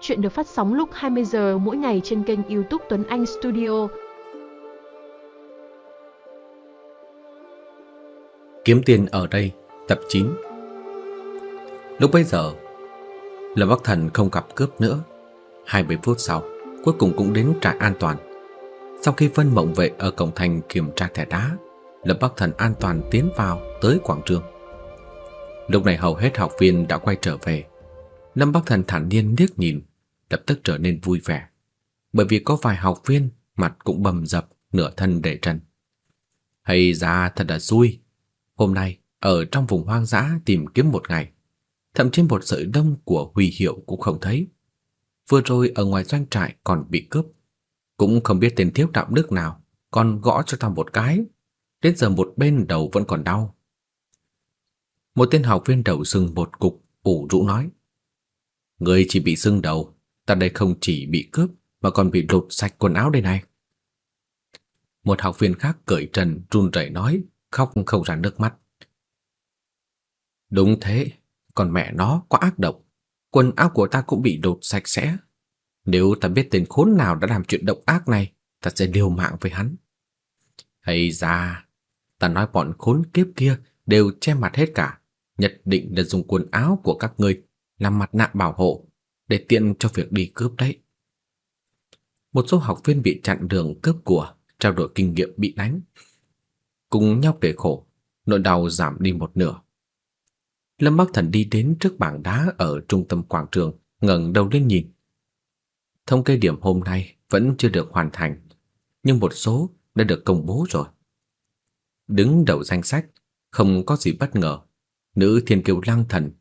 Chuyện được phát sóng lúc 20 giờ mỗi ngày trên kênh YouTube Tuấn Anh Studio. Kiếm tiền ở đây, tập 9 Lúc bấy giờ, Lâm Bắc Thần không gặp cướp nữa. 20 phút sau, cuối cùng cũng đến trại an toàn. Sau khi Vân Mộng Vệ ở cổng thành kiểm tra thẻ đá, Lâm Bắc Thần an toàn tiến vào tới quảng trường. Lúc này hầu hết học viên đã quay trở về. Lâm Bắc Thần thản nhiên liếc nhìn, lập tức trở nên vui vẻ. Bởi vì có vài học viên mặt cũng bầm dập, nửa thân để trần. Hay ra thật là xui. Hôm nay, ở trong vùng hoang dã tìm kiếm một ngày, thậm chí một sợi đông của huy hiệu cũng không thấy. Vừa rồi ở ngoài doanh trại còn bị cướp, cũng không biết tên thiếu đạo đức nào, còn gõ cho ta một cái. Đến giờ một bên đầu vẫn còn đau. Một tên học viên đầu sưng một cục, ủ rũ nói. Người chỉ bị sưng đầu, ta đây không chỉ bị cướp mà còn bị lột sạch quần áo đây này. Một học viên khác cởi trần run rẩy nói, khóc không ra nước mắt. Đúng thế, còn mẹ nó quá ác độc, quần áo của ta cũng bị lột sạch sẽ. Nếu ta biết tên khốn nào đã làm chuyện độc ác này, ta sẽ liều mạng với hắn. Hay ra, ta nói bọn khốn kiếp kia đều che mặt hết cả, nhất định là dùng quần áo của các ngươi làm mặt nạ bảo hộ để tiện cho việc đi cướp đấy. Một số học viên bị chặn đường cướp của, trao đổi kinh nghiệm bị đánh. Cùng nhau kể khổ, nỗi đau giảm đi một nửa. Lâm Bắc Thần đi đến trước bảng đá ở trung tâm quảng trường, ngẩng đầu lên nhìn. Thông kê điểm hôm nay vẫn chưa được hoàn thành, nhưng một số đã được công bố rồi. Đứng đầu danh sách, không có gì bất ngờ. Nữ thiên kiều lăng thần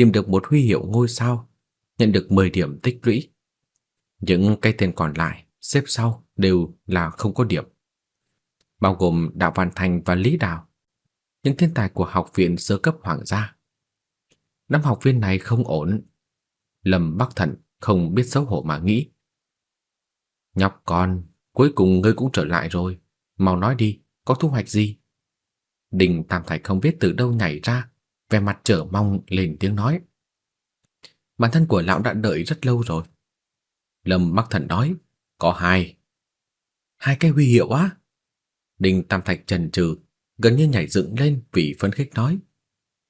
tìm được một huy hiệu ngôi sao, nhận được 10 điểm tích lũy. Những cái tên còn lại xếp sau đều là không có điểm. Bao gồm Đạo Văn Thành và Lý Đào, những thiên tài của học viện sơ cấp hoàng gia. Năm học viên này không ổn. Lâm Bắc Thần không biết xấu hổ mà nghĩ. Nhóc con, cuối cùng ngươi cũng trở lại rồi. Mau nói đi, có thu hoạch gì? Đình Tam Thạch không biết từ đâu nhảy ra, vẻ mặt trở mong lên tiếng nói. Bản thân của lão đã đợi rất lâu rồi. Lâm Bắc Thần nói, có hai. Hai cái huy hiệu á? Đình Tam Thạch trần trừ gần như nhảy dựng lên vì phấn khích nói.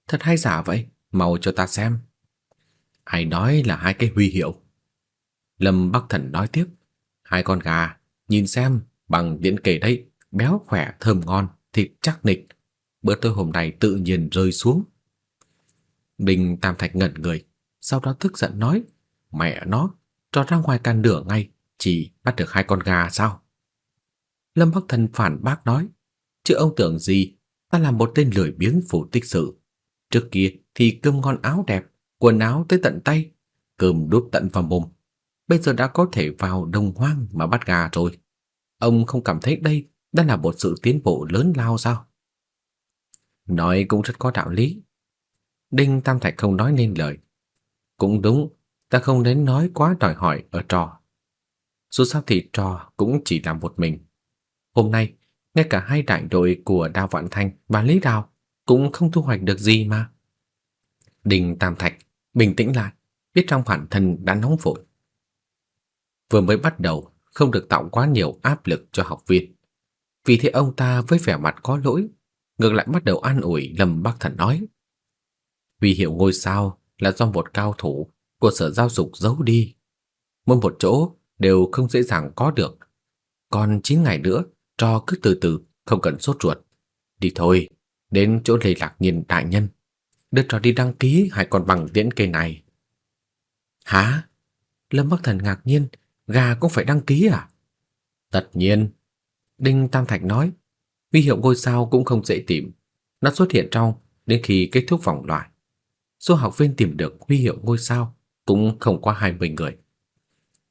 Thật hay giả vậy, mau cho ta xem. Ai nói là hai cái huy hiệu? Lâm Bắc Thần nói tiếp, hai con gà, nhìn xem, bằng điện kể đấy, béo khỏe, thơm ngon, thịt chắc nịch. Bữa tối hôm nay tự nhiên rơi xuống. Đinh Tam Thạch ngẩn người, sau đó tức giận nói, mẹ nó, trò ra ngoài can nửa ngày, chỉ bắt được hai con gà sao? Lâm Bắc Thần phản bác nói, chứ ông tưởng gì, ta là một tên lười biếng phủ tích sự. Trước kia thì cơm ngon áo đẹp, quần áo tới tận tay, cơm đút tận vào mồm. Bây giờ đã có thể vào đồng hoang mà bắt gà rồi. Ông không cảm thấy đây đã là một sự tiến bộ lớn lao sao? Nói cũng rất có đạo lý. Đinh Tam Thạch không nói nên lời. Cũng đúng, ta không đến nói quá đòi hỏi ở trò. Dù sao thì trò cũng chỉ là một mình. Hôm nay, ngay cả hai đại đội của Đào Vạn Thanh và Lý Đào cũng không thu hoạch được gì mà. Đinh Tam Thạch bình tĩnh lại, biết trong bản thân đã nóng vội. Vừa mới bắt đầu, không được tạo quá nhiều áp lực cho học viên. Vì thế ông ta với vẻ mặt có lỗi, ngược lại bắt đầu an ủi Lâm Bắc Thần nói. Huy hiệu ngôi sao là do một cao thủ của sở giao dục giấu đi. Mỗi một chỗ đều không dễ dàng có được. Còn 9 ngày nữa, trò cứ từ từ, không cần sốt ruột. Đi thôi, đến chỗ Lê Lạc Nhiên đại nhân. Đưa trò đi đăng ký hay còn bằng tiễn cây này. Hả? Lâm Bắc Thần ngạc nhiên, gà cũng phải đăng ký à? Tất nhiên. Đinh Tam Thạch nói, huy hiệu ngôi sao cũng không dễ tìm. Nó xuất hiện trong đến khi kết thúc vòng loại số học viên tìm được huy hiệu ngôi sao cũng không qua 20 người.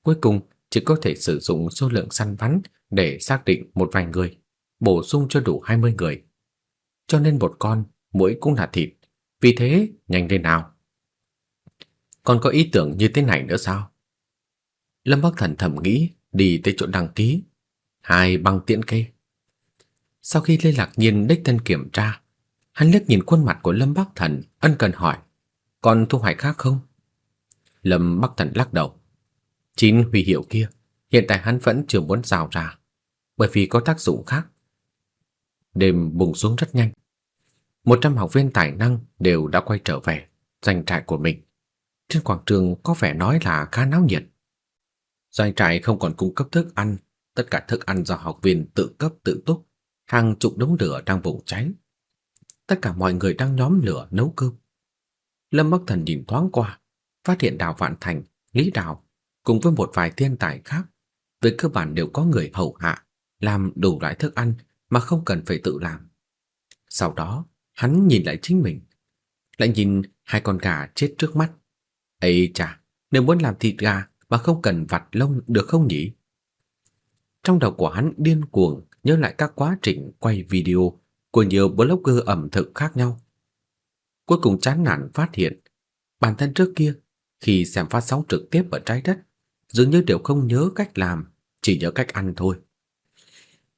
Cuối cùng chỉ có thể sử dụng số lượng săn bắn để xác định một vài người, bổ sung cho đủ 20 người. Cho nên một con mỗi cũng là thịt, vì thế nhanh lên nào. Còn có ý tưởng như thế này nữa sao? Lâm Bắc Thần thầm nghĩ đi tới chỗ đăng ký, hai băng tiễn kê. Sau khi Lê Lạc Nhiên đích thân kiểm tra, hắn liếc nhìn khuôn mặt của Lâm Bắc Thần, ân cần hỏi: còn thu hoạch khác không? Lâm Bắc Thần lắc đầu. Chín huy hiệu kia, hiện tại hắn vẫn chưa muốn rào ra, bởi vì có tác dụng khác. Đêm bùng xuống rất nhanh. Một trăm học viên tài năng đều đã quay trở về doanh trại của mình. Trên quảng trường có vẻ nói là khá náo nhiệt. Doanh trại không còn cung cấp thức ăn, tất cả thức ăn do học viên tự cấp tự túc, hàng chục đống lửa đang bùng cháy. Tất cả mọi người đang nhóm lửa nấu cơm. Lâm Bắc Thần nhìn thoáng qua, phát hiện Đào Vạn Thành, Lý Đào cùng với một vài thiên tài khác, về cơ bản đều có người hầu hạ, làm đủ loại thức ăn mà không cần phải tự làm. Sau đó, hắn nhìn lại chính mình, lại nhìn hai con gà chết trước mắt. Ấy chà, nếu muốn làm thịt gà mà không cần vặt lông được không nhỉ? Trong đầu của hắn điên cuồng nhớ lại các quá trình quay video của nhiều blogger ẩm thực khác nhau. Cuối cùng chán nản phát hiện, bản thân trước kia khi xem phát sóng trực tiếp ở trái đất, dường như đều không nhớ cách làm, chỉ nhớ cách ăn thôi.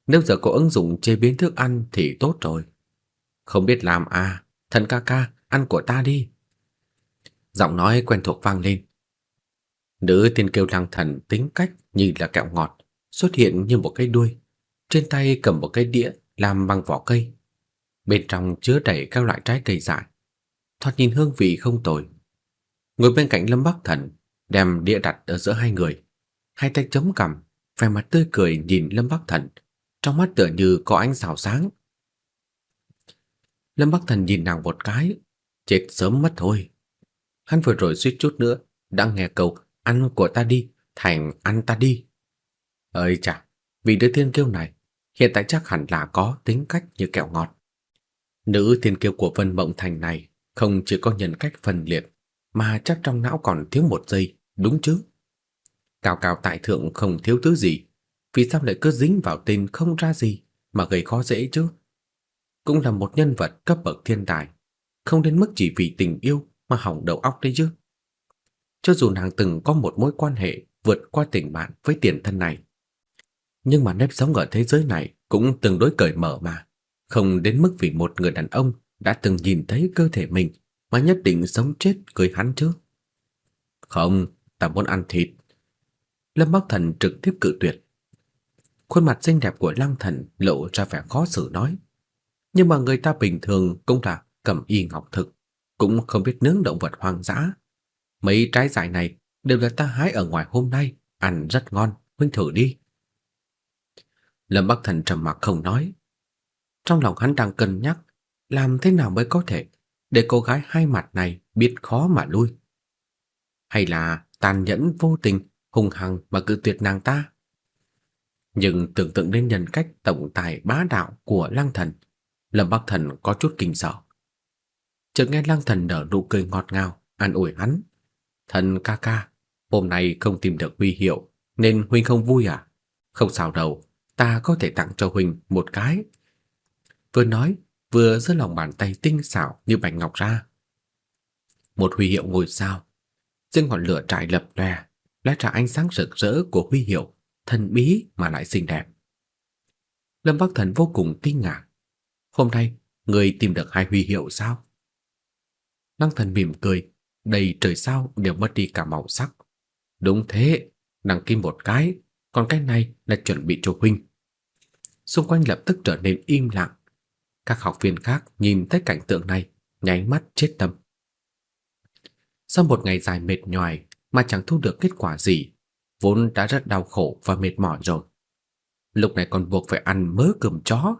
Nếu giờ có ứng dụng chế biến thức ăn thì tốt rồi. Không biết làm à, thần ca ca, ăn của ta đi. Giọng nói quen thuộc vang lên. Nữ tiên kêu lang thần tính cách như là kẹo ngọt, xuất hiện như một cái đuôi, trên tay cầm một cái đĩa làm bằng vỏ cây. Bên trong chứa đầy các loại trái cây dại. Thoạt nhìn hương vị không tồi. Ngồi bên cạnh Lâm Bắc Thần, đem đĩa đặt ở giữa hai người, hai tay chống cằm, vẻ mặt tươi cười nhìn Lâm Bắc Thần, trong mắt tựa như có ánh sao sáng. Lâm Bắc Thần nhìn nàng một cái, chết sớm mất thôi. Hắn vừa rồi suýt chút nữa đã nghe câu ăn của ta đi thành ăn ta đi. Ơi chà, vì đứa tiên kiêu này hiện tại chắc hẳn là có tính cách như kẹo ngọt. Nữ tiên kiêu của Vân Mộng Thành này không chỉ có nhân cách phân liệt, mà chắc trong não còn thiếu một giây, đúng chứ? Cao cao tại thượng không thiếu thứ gì, vì sao lại cứ dính vào tên không ra gì mà gây khó dễ chứ? Cũng là một nhân vật cấp bậc thiên tài, không đến mức chỉ vì tình yêu mà hỏng đầu óc đấy chứ. Cho dù nàng từng có một mối quan hệ vượt qua tình bạn với tiền thân này, nhưng mà nếp sống ở thế giới này cũng tương đối cởi mở mà, không đến mức vì một người đàn ông đã từng nhìn thấy cơ thể mình mà nhất định sống chết cười hắn chứ. Không, ta muốn ăn thịt. Lâm Bắc Thần trực tiếp cự tuyệt. Khuôn mặt xinh đẹp của Lăng Thần lộ ra vẻ khó xử nói. Nhưng mà người ta bình thường cũng là cầm y ngọc thực, cũng không biết nướng động vật hoang dã. Mấy trái dại này đều là ta hái ở ngoài hôm nay, ăn rất ngon, huynh thử đi. Lâm Bắc Thần trầm mặc không nói. Trong lòng hắn đang cân nhắc làm thế nào mới có thể để cô gái hai mặt này biết khó mà lui. Hay là tàn nhẫn vô tình, hung hăng mà cự tuyệt nàng ta. Nhưng tưởng tượng đến nhân cách tổng tài bá đạo của Lăng Thần, Lâm Bắc Thần có chút kinh sợ. Chợt nghe Lăng Thần nở nụ cười ngọt ngào, an ủi hắn. "Thần ca ca, hôm nay không tìm được huy hiệu nên huynh không vui à? Không sao đâu, ta có thể tặng cho huynh một cái." Vừa nói, vừa giơ lòng bàn tay tinh xảo như bạch ngọc ra. Một huy hiệu ngôi sao, trên ngọn lửa trại lập lòe, lóe ra ánh sáng rực rỡ của huy hiệu, thần bí mà lại xinh đẹp. Lâm Bắc Thần vô cùng kinh ngạc. Hôm nay, người tìm được hai huy hiệu sao? Lăng Thần mỉm cười, đầy trời sao đều mất đi cả màu sắc. Đúng thế, nàng kim một cái, còn cái này là chuẩn bị cho huynh. Xung quanh lập tức trở nên im lặng, các học viên khác nhìn thấy cảnh tượng này, nháy mắt chết tâm. Sau một ngày dài mệt nhoài mà chẳng thu được kết quả gì, vốn đã rất đau khổ và mệt mỏi rồi. Lúc này còn buộc phải ăn mớ cơm chó.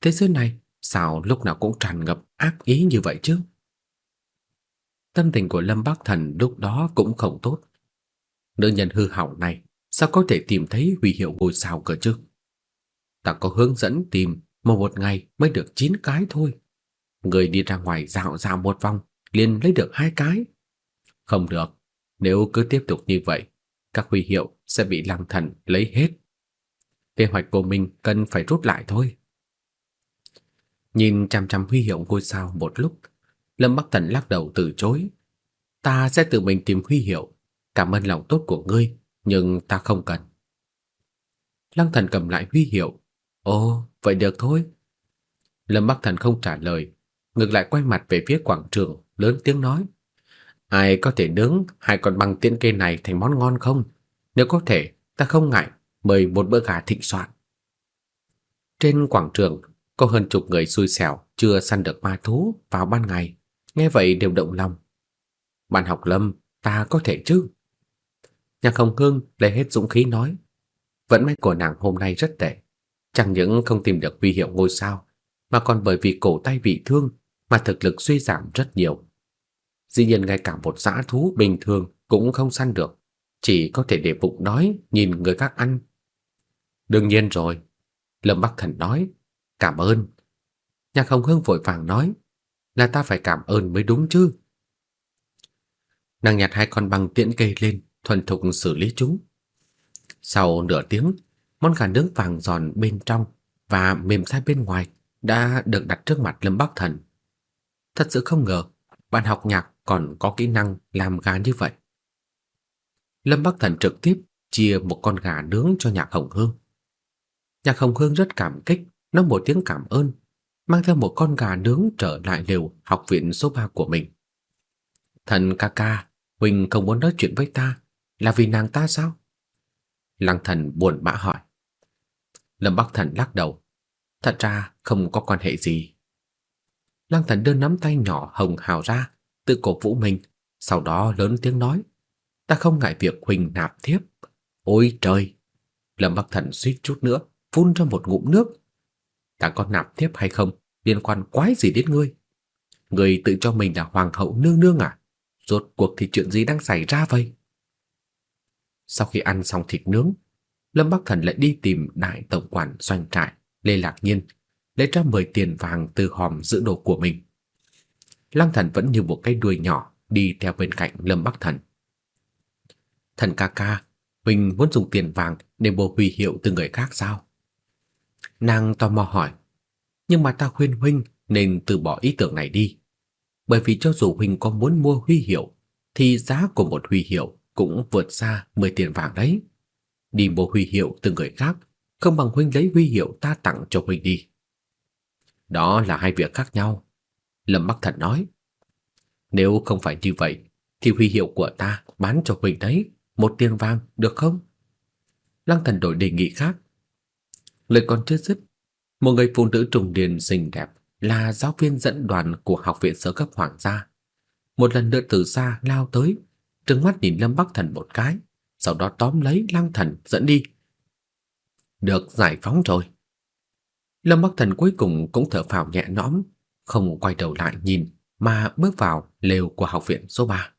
Thế giới này sao lúc nào cũng tràn ngập ác ý như vậy chứ? Tâm tình của Lâm Bắc Thần lúc đó cũng không tốt. Nữ nhân hư hỏng này sao có thể tìm thấy huy hiệu ngôi sao cơ chứ? Ta có hướng dẫn tìm mà một ngày mới được 9 cái thôi. Người đi ra ngoài dạo dạo một vòng, liền lấy được hai cái. Không được, nếu cứ tiếp tục như vậy, các huy hiệu sẽ bị Lăng Thần lấy hết. Kế hoạch của mình cần phải rút lại thôi. Nhìn chằm chằm huy hiệu ngôi sao một lúc, Lâm Bắc Thần lắc đầu từ chối. Ta sẽ tự mình tìm huy hiệu, cảm ơn lòng tốt của ngươi, nhưng ta không cần. Lăng Thần cầm lại huy hiệu. Ồ, Vậy được thôi. Lâm Bắc Thần không trả lời, ngược lại quay mặt về phía quảng trường, lớn tiếng nói: "Ai có thể nướng hai con băng tiễn kê này thành món ngon không? Nếu có thể, ta không ngại mời một bữa gà thịnh soạn. Trên quảng trường, có hơn chục người xui xẻo chưa săn được ma thú vào ban ngày, nghe vậy đều động lòng. Bạn học Lâm, ta có thể chứ? Nhạc Hồng Hương lấy hết dũng khí nói, vận may của nàng hôm nay rất tệ, chẳng những không tìm được huy hiệu ngôi sao, mà còn bởi vì cổ tay bị thương mà thực lực suy giảm rất nhiều. Dĩ nhiên ngay cả một dã thú bình thường cũng không săn được, chỉ có thể để bụng đói nhìn người khác ăn. Đương nhiên rồi, Lâm Bắc Thần nói, cảm ơn. Nhạc Hồng Hương vội vàng nói, là ta phải cảm ơn mới đúng chứ. Nàng nhặt hai con băng tiễn cây lên, thuần thục xử lý chúng. Sau nửa tiếng, món gà nướng vàng giòn bên trong và mềm dai bên ngoài đã được đặt trước mặt Lâm Bắc Thần. Thật sự không ngờ, bạn học nhạc còn có kỹ năng làm gà như vậy. Lâm Bắc Thần trực tiếp chia một con gà nướng cho Nhạc Hồng Hương. Nhạc Hồng Hương rất cảm kích, nói một tiếng cảm ơn, mang theo một con gà nướng trở lại lều học viện số 3 của mình. Thần ca ca, Huynh không muốn nói chuyện với ta, là vì nàng ta sao? Lăng thần buồn bã hỏi. Lâm Bắc Thần lắc đầu. Thật ra không có quan hệ gì. Lăng thần đưa nắm tay nhỏ hồng hào ra, tự cổ vũ mình, sau đó lớn tiếng nói. Ta không ngại việc Huỳnh nạp thiếp. Ôi trời! Lâm Bắc Thần suýt chút nữa, phun ra một ngụm nước. Ta có nạp thiếp hay không, liên quan quái gì đến ngươi? Ngươi tự cho mình là hoàng hậu nương nương à? Rốt cuộc thì chuyện gì đang xảy ra vậy? Sau khi ăn xong thịt nướng, Lâm Bắc Thần lại đi tìm đại tổng quản doanh trại Lê Lạc Nhiên, lấy ra 10 tiền vàng từ hòm giữ đồ của mình. Lăng Thần vẫn như một cái đuôi nhỏ đi theo bên cạnh Lâm Bắc Thần. Thần ca ca, huynh muốn dùng tiền vàng để mua huy hiệu từ người khác sao? Nàng tò mò hỏi. Nhưng mà ta khuyên huynh nên từ bỏ ý tưởng này đi. Bởi vì cho dù huynh có muốn mua huy hiệu, thì giá của một huy hiệu cũng vượt xa 10 tiền vàng đấy. Đi mua huy hiệu từ người khác, không bằng huynh lấy huy hiệu ta tặng cho huynh đi. Đó là hai việc khác nhau. Lâm Bắc Thần nói. Nếu không phải như vậy, thì huy hiệu của ta bán cho huynh đấy, một tiền vàng được không? Lăng Thần đổi đề nghị khác. Lời còn chưa dứt, một người phụ nữ trùng điền xinh đẹp là giáo viên dẫn đoàn của học viện sơ cấp hoàng gia. Một lần nữa từ xa lao tới, trừng mắt nhìn Lâm Bắc Thần một cái, sau đó tóm lấy Lăng Thần dẫn đi. Được giải phóng rồi. Lâm Bắc Thần cuối cùng cũng thở phào nhẹ nhõm, không quay đầu lại nhìn mà bước vào lều của học viện số 3.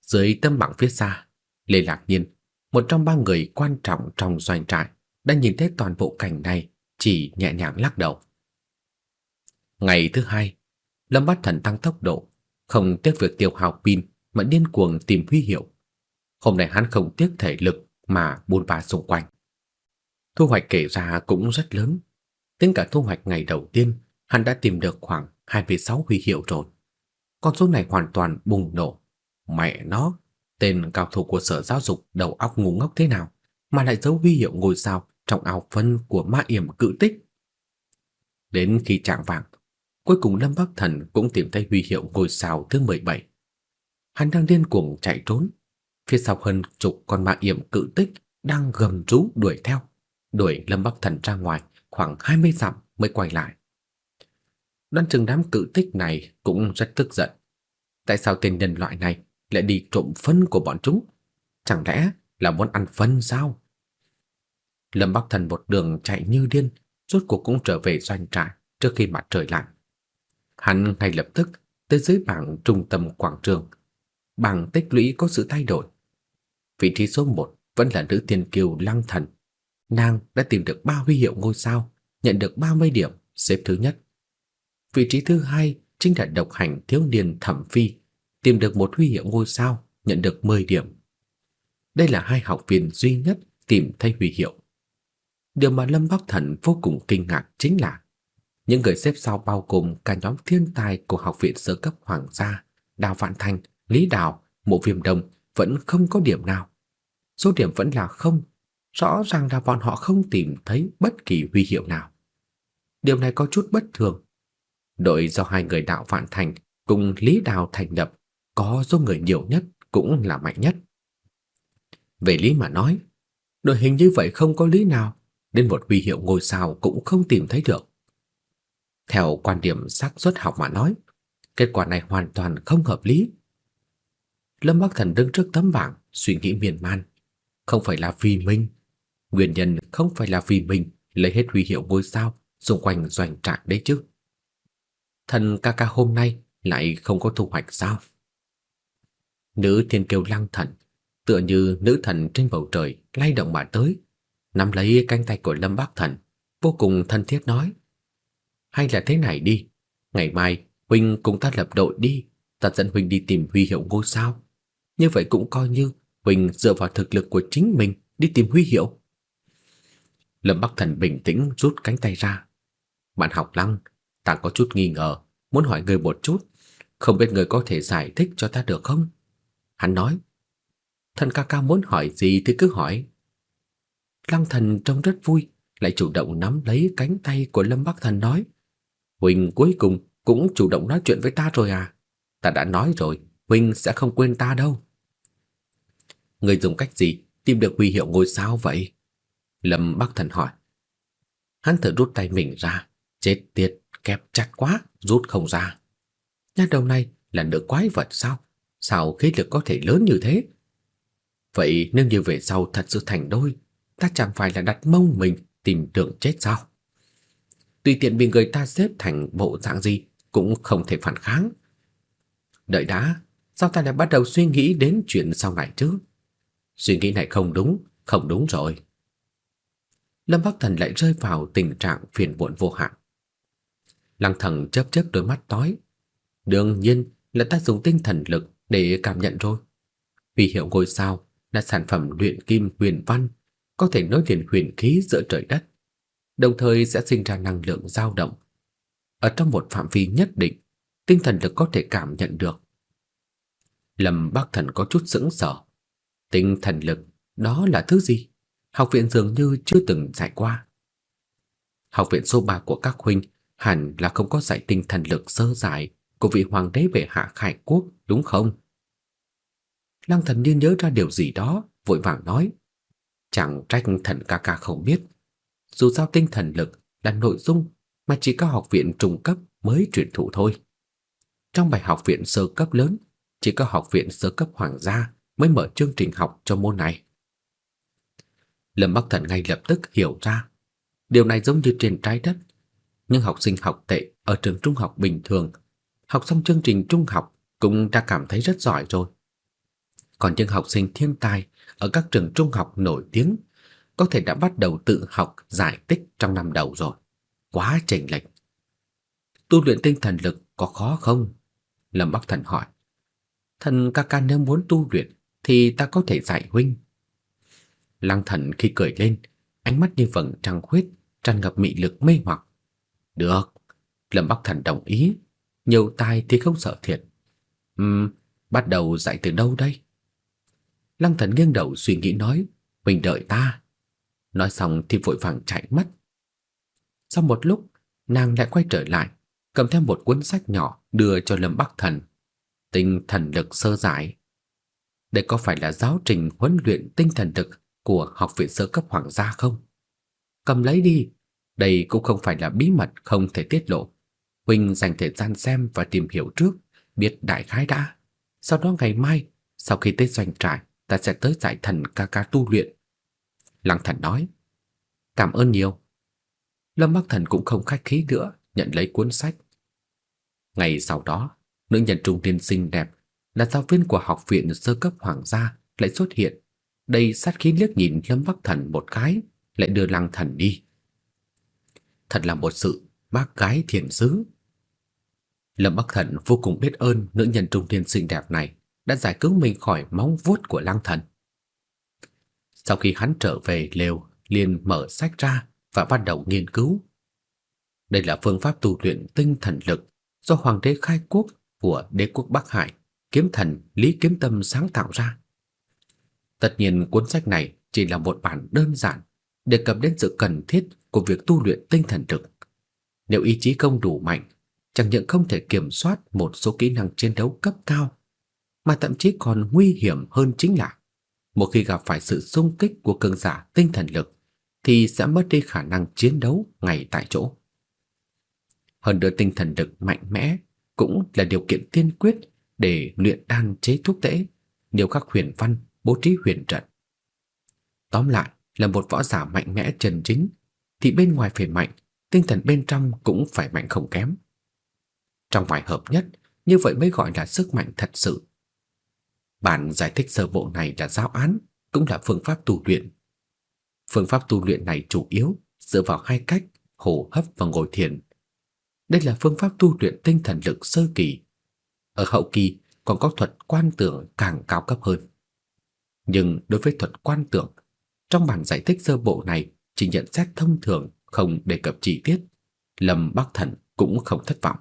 Dưới tấm bảng phía xa, Lê Lạc Nhiên, một trong ba người quan trọng trong doanh trại, đã nhìn thấy toàn bộ cảnh này, chỉ nhẹ nhàng lắc đầu. Ngày thứ hai, Lâm bắc Thần tăng tốc độ, không tiếc việc tiêu hao pin mà điên cuồng tìm huy hiệu. Hôm nay hắn không tiếc thể lực mà buôn ba xung quanh. Thu hoạch kể ra cũng rất lớn. Tính cả thu hoạch ngày đầu tiên, hắn đã tìm được khoảng 26 huy hiệu rồi. Con số này hoàn toàn bùng nổ. Mẹ nó, tên cao thủ của sở giáo dục đầu óc ngu ngốc thế nào mà lại giấu huy hiệu ngôi sao trong áo phân của ma yểm cự tích. Đến khi trạng vàng, cuối cùng Lâm Bắc Thần cũng tìm thấy huy hiệu ngôi sao thứ 17. Hắn đang điên cuồng chạy trốn, phía sau hơn chục con ma yểm cự tích đang gầm rú đuổi theo, đuổi Lâm Bắc Thần ra ngoài khoảng 20 dặm mới quay lại. Đoan chừng đám cự tích này cũng rất tức giận. Tại sao tên nhân loại này lại đi trộm phân của bọn chúng? Chẳng lẽ là muốn ăn phân sao? Lâm Bắc Thần một đường chạy như điên, rốt cuộc cũng trở về doanh trại trước khi mặt trời lặn. Hắn ngay lập tức tới dưới bảng trung tâm quảng trường. Bảng tích lũy có sự thay đổi. Vị trí số 1 vẫn là nữ tiên kiều Lăng Thần. Nàng đã tìm được ba huy hiệu ngôi sao, nhận được 30 điểm, xếp thứ nhất. Vị trí thứ hai chính là độc hành thiếu niên Thẩm Phi, tìm được một huy hiệu ngôi sao, nhận được 10 điểm. Đây là hai học viên duy nhất tìm thấy huy hiệu. Điều mà Lâm Bắc Thần vô cùng kinh ngạc chính là những người xếp sau bao gồm cả nhóm thiên tài của học viện sơ cấp hoàng gia, Đào Vạn Thành, Lý Đào, Mộ Viêm Đông vẫn không có điểm nào. Số điểm vẫn là không, rõ ràng là bọn họ không tìm thấy bất kỳ huy hiệu nào. Điều này có chút bất thường. Đội do hai người Đạo Vạn Thành cùng Lý Đào thành lập có số người nhiều nhất cũng là mạnh nhất. Về lý mà nói, đội hình như vậy không có lý nào, đến một huy hiệu ngôi sao cũng không tìm thấy được. Theo quan điểm xác suất học mà nói, kết quả này hoàn toàn không hợp lý. Lâm Bắc Thần đứng trước tấm bảng, suy nghĩ miên man, không phải là vì mình, nguyên nhân không phải là vì mình lấy hết huy hiệu ngôi sao xung quanh doanh trại đấy chứ. Thần ca ca hôm nay lại không có thu hoạch sao? Nữ thiên kiều lăng thần, tựa như nữ thần trên bầu trời lay động mà tới, nắm lấy cánh tay của Lâm Bắc Thần, vô cùng thân thiết nói: "Hay là thế này đi, ngày mai huynh cùng ta lập đội đi, ta dẫn huynh đi tìm huy hiệu ngôi sao. Như vậy cũng coi như huỳnh dựa vào thực lực của chính mình đi tìm huy hiệu." Lâm Bắc Thần bình tĩnh rút cánh tay ra. "Bạn học Lăng, ta có chút nghi ngờ, muốn hỏi người một chút, không biết người có thể giải thích cho ta được không?" Hắn nói, thần ca ca muốn hỏi gì thì cứ hỏi. Lăng thần trông rất vui, lại chủ động nắm lấy cánh tay của Lâm Bắc Thần nói, Huỳnh cuối cùng cũng chủ động nói chuyện với ta rồi à? Ta đã nói rồi, Huỳnh sẽ không quên ta đâu. Người dùng cách gì tìm được huy hiệu ngôi sao vậy? Lâm Bắc Thần hỏi. Hắn thử rút tay mình ra, chết tiệt, kẹp chặt quá, rút không ra. Nhà đầu này là nữ quái vật sao? Sao khí lực có thể lớn như thế? Vậy nếu như về sau thật sự thành đôi, ta chẳng phải là đặt mông mình tìm đường chết sao? Tùy tiện bị người ta xếp thành bộ dạng gì cũng không thể phản kháng. Đợi đã, sao ta lại bắt đầu suy nghĩ đến chuyện sau này chứ? Suy nghĩ này không đúng, không đúng rồi. Lâm Bắc Thần lại rơi vào tình trạng phiền muộn vô hạn. Lăng Thần chớp chớp đôi mắt tối. Đương nhiên là ta dùng tinh thần lực để cảm nhận rồi. Vì hiệu ngôi sao là sản phẩm luyện kim huyền văn, có thể nối liền huyền khí giữa trời đất, đồng thời sẽ sinh ra năng lượng dao động. Ở trong một phạm vi nhất định, tinh thần lực có thể cảm nhận được. Lâm Bắc Thần có chút sững sờ. Tinh thần lực, đó là thứ gì? Học viện dường như chưa từng dạy qua. Học viện số 3 của các huynh hẳn là không có dạy tinh thần lực sơ giải của vị hoàng đế về hạ Khải quốc, đúng không? Lăng Thần như nhớ ra điều gì đó, vội vàng nói: "Chẳng trách thần ca ca không biết, dù sao tinh thần lực là nội dung mà chỉ có học viện trung cấp mới truyền thụ thôi. Trong bài học viện sơ cấp lớn, chỉ có học viện sơ cấp hoàng gia mới mở chương trình học cho môn này." Lâm Bắc Thần ngay lập tức hiểu ra, điều này giống như trên trái đất, nhưng học sinh học tệ ở trường trung học bình thường học xong chương trình trung học cũng đã cảm thấy rất giỏi rồi. Còn những học sinh thiên tài ở các trường trung học nổi tiếng có thể đã bắt đầu tự học giải tích trong năm đầu rồi. Quá chênh lệch. Tu luyện tinh thần lực có khó không? Lâm Bắc Thần hỏi. Thần ca ca nếu muốn tu luyện thì ta có thể dạy huynh. Lăng Thần khi cười lên, ánh mắt như vầng trăng khuyết, tràn ngập mị lực mê hoặc. Được, Lâm Bắc Thần đồng ý, nhiều tài thì không sợ thiệt. Ừm, bắt đầu dạy từ đâu đây? Lăng Thần nghiêng đầu suy nghĩ nói, mình đợi ta. Nói xong thì vội vàng chạy mất. Sau một lúc, nàng lại quay trở lại, cầm theo một cuốn sách nhỏ đưa cho Lâm Bắc Thần. Tinh thần lực sơ giải. Đây có phải là giáo trình huấn luyện tinh thần lực của học viện sơ cấp hoàng gia không? Cầm lấy đi, đây cũng không phải là bí mật không thể tiết lộ. Huynh dành thời gian xem và tìm hiểu trước, biết đại khái đã. Sau đó ngày mai, sau khi tới doanh trại, ta sẽ tới giải thần ca ca tu luyện. Lăng thần nói, cảm ơn nhiều. Lâm Bắc Thần cũng không khách khí nữa, nhận lấy cuốn sách. Ngày sau đó, nữ nhân trung niên xinh đẹp là giáo viên của học viện sơ cấp hoàng gia lại xuất hiện, đầy sát khí liếc nhìn Lâm Bắc Thần một cái, lại đưa Lăng Thần đi. Thật là một sự bác gái thiện sứ. Lâm Bắc Thần vô cùng biết ơn nữ nhân trung niên xinh đẹp này đã giải cứu mình khỏi móng vuốt của Lăng Thần. Sau khi hắn trở về lều, liền mở sách ra và bắt đầu nghiên cứu. Đây là phương pháp tu luyện tinh thần lực do hoàng đế khai quốc của đế quốc Bắc Hải, kiếm thần Lý Kiếm Tâm sáng tạo ra. Tất nhiên cuốn sách này chỉ là một bản đơn giản đề cập đến sự cần thiết của việc tu luyện tinh thần lực. Nếu ý chí không đủ mạnh chẳng những không thể kiểm soát một số kỹ năng chiến đấu cấp cao, mà thậm chí còn nguy hiểm hơn chính là một khi gặp phải sự xung kích của cường giả tinh thần lực thì sẽ mất đi khả năng chiến đấu ngay tại chỗ. Hơn nữa tinh thần lực mạnh mẽ cũng là điều kiện tiên quyết để luyện đan chế thuốc tễ, điều các huyền văn, bố trí huyền trận. Tóm lại là một võ giả mạnh mẽ chân chính thì bên ngoài phải mạnh, tinh thần bên trong cũng phải mạnh không kém. Trong ngoài hợp nhất, như vậy mới gọi là sức mạnh thật sự. Bản giải thích sơ bộ này là giáo án, cũng là phương pháp tu luyện. Phương pháp tu luyện này chủ yếu dựa vào hai cách, hô hấp và ngồi thiền. Đây là phương pháp tu luyện tinh thần lực sơ kỳ. Ở hậu kỳ còn có thuật quan tưởng càng cao cấp hơn. Nhưng đối với thuật quan tưởng, trong bản giải thích sơ bộ này chỉ nhận xét thông thường, không đề cập chi tiết. Lâm Bắc Thần cũng không thất vọng,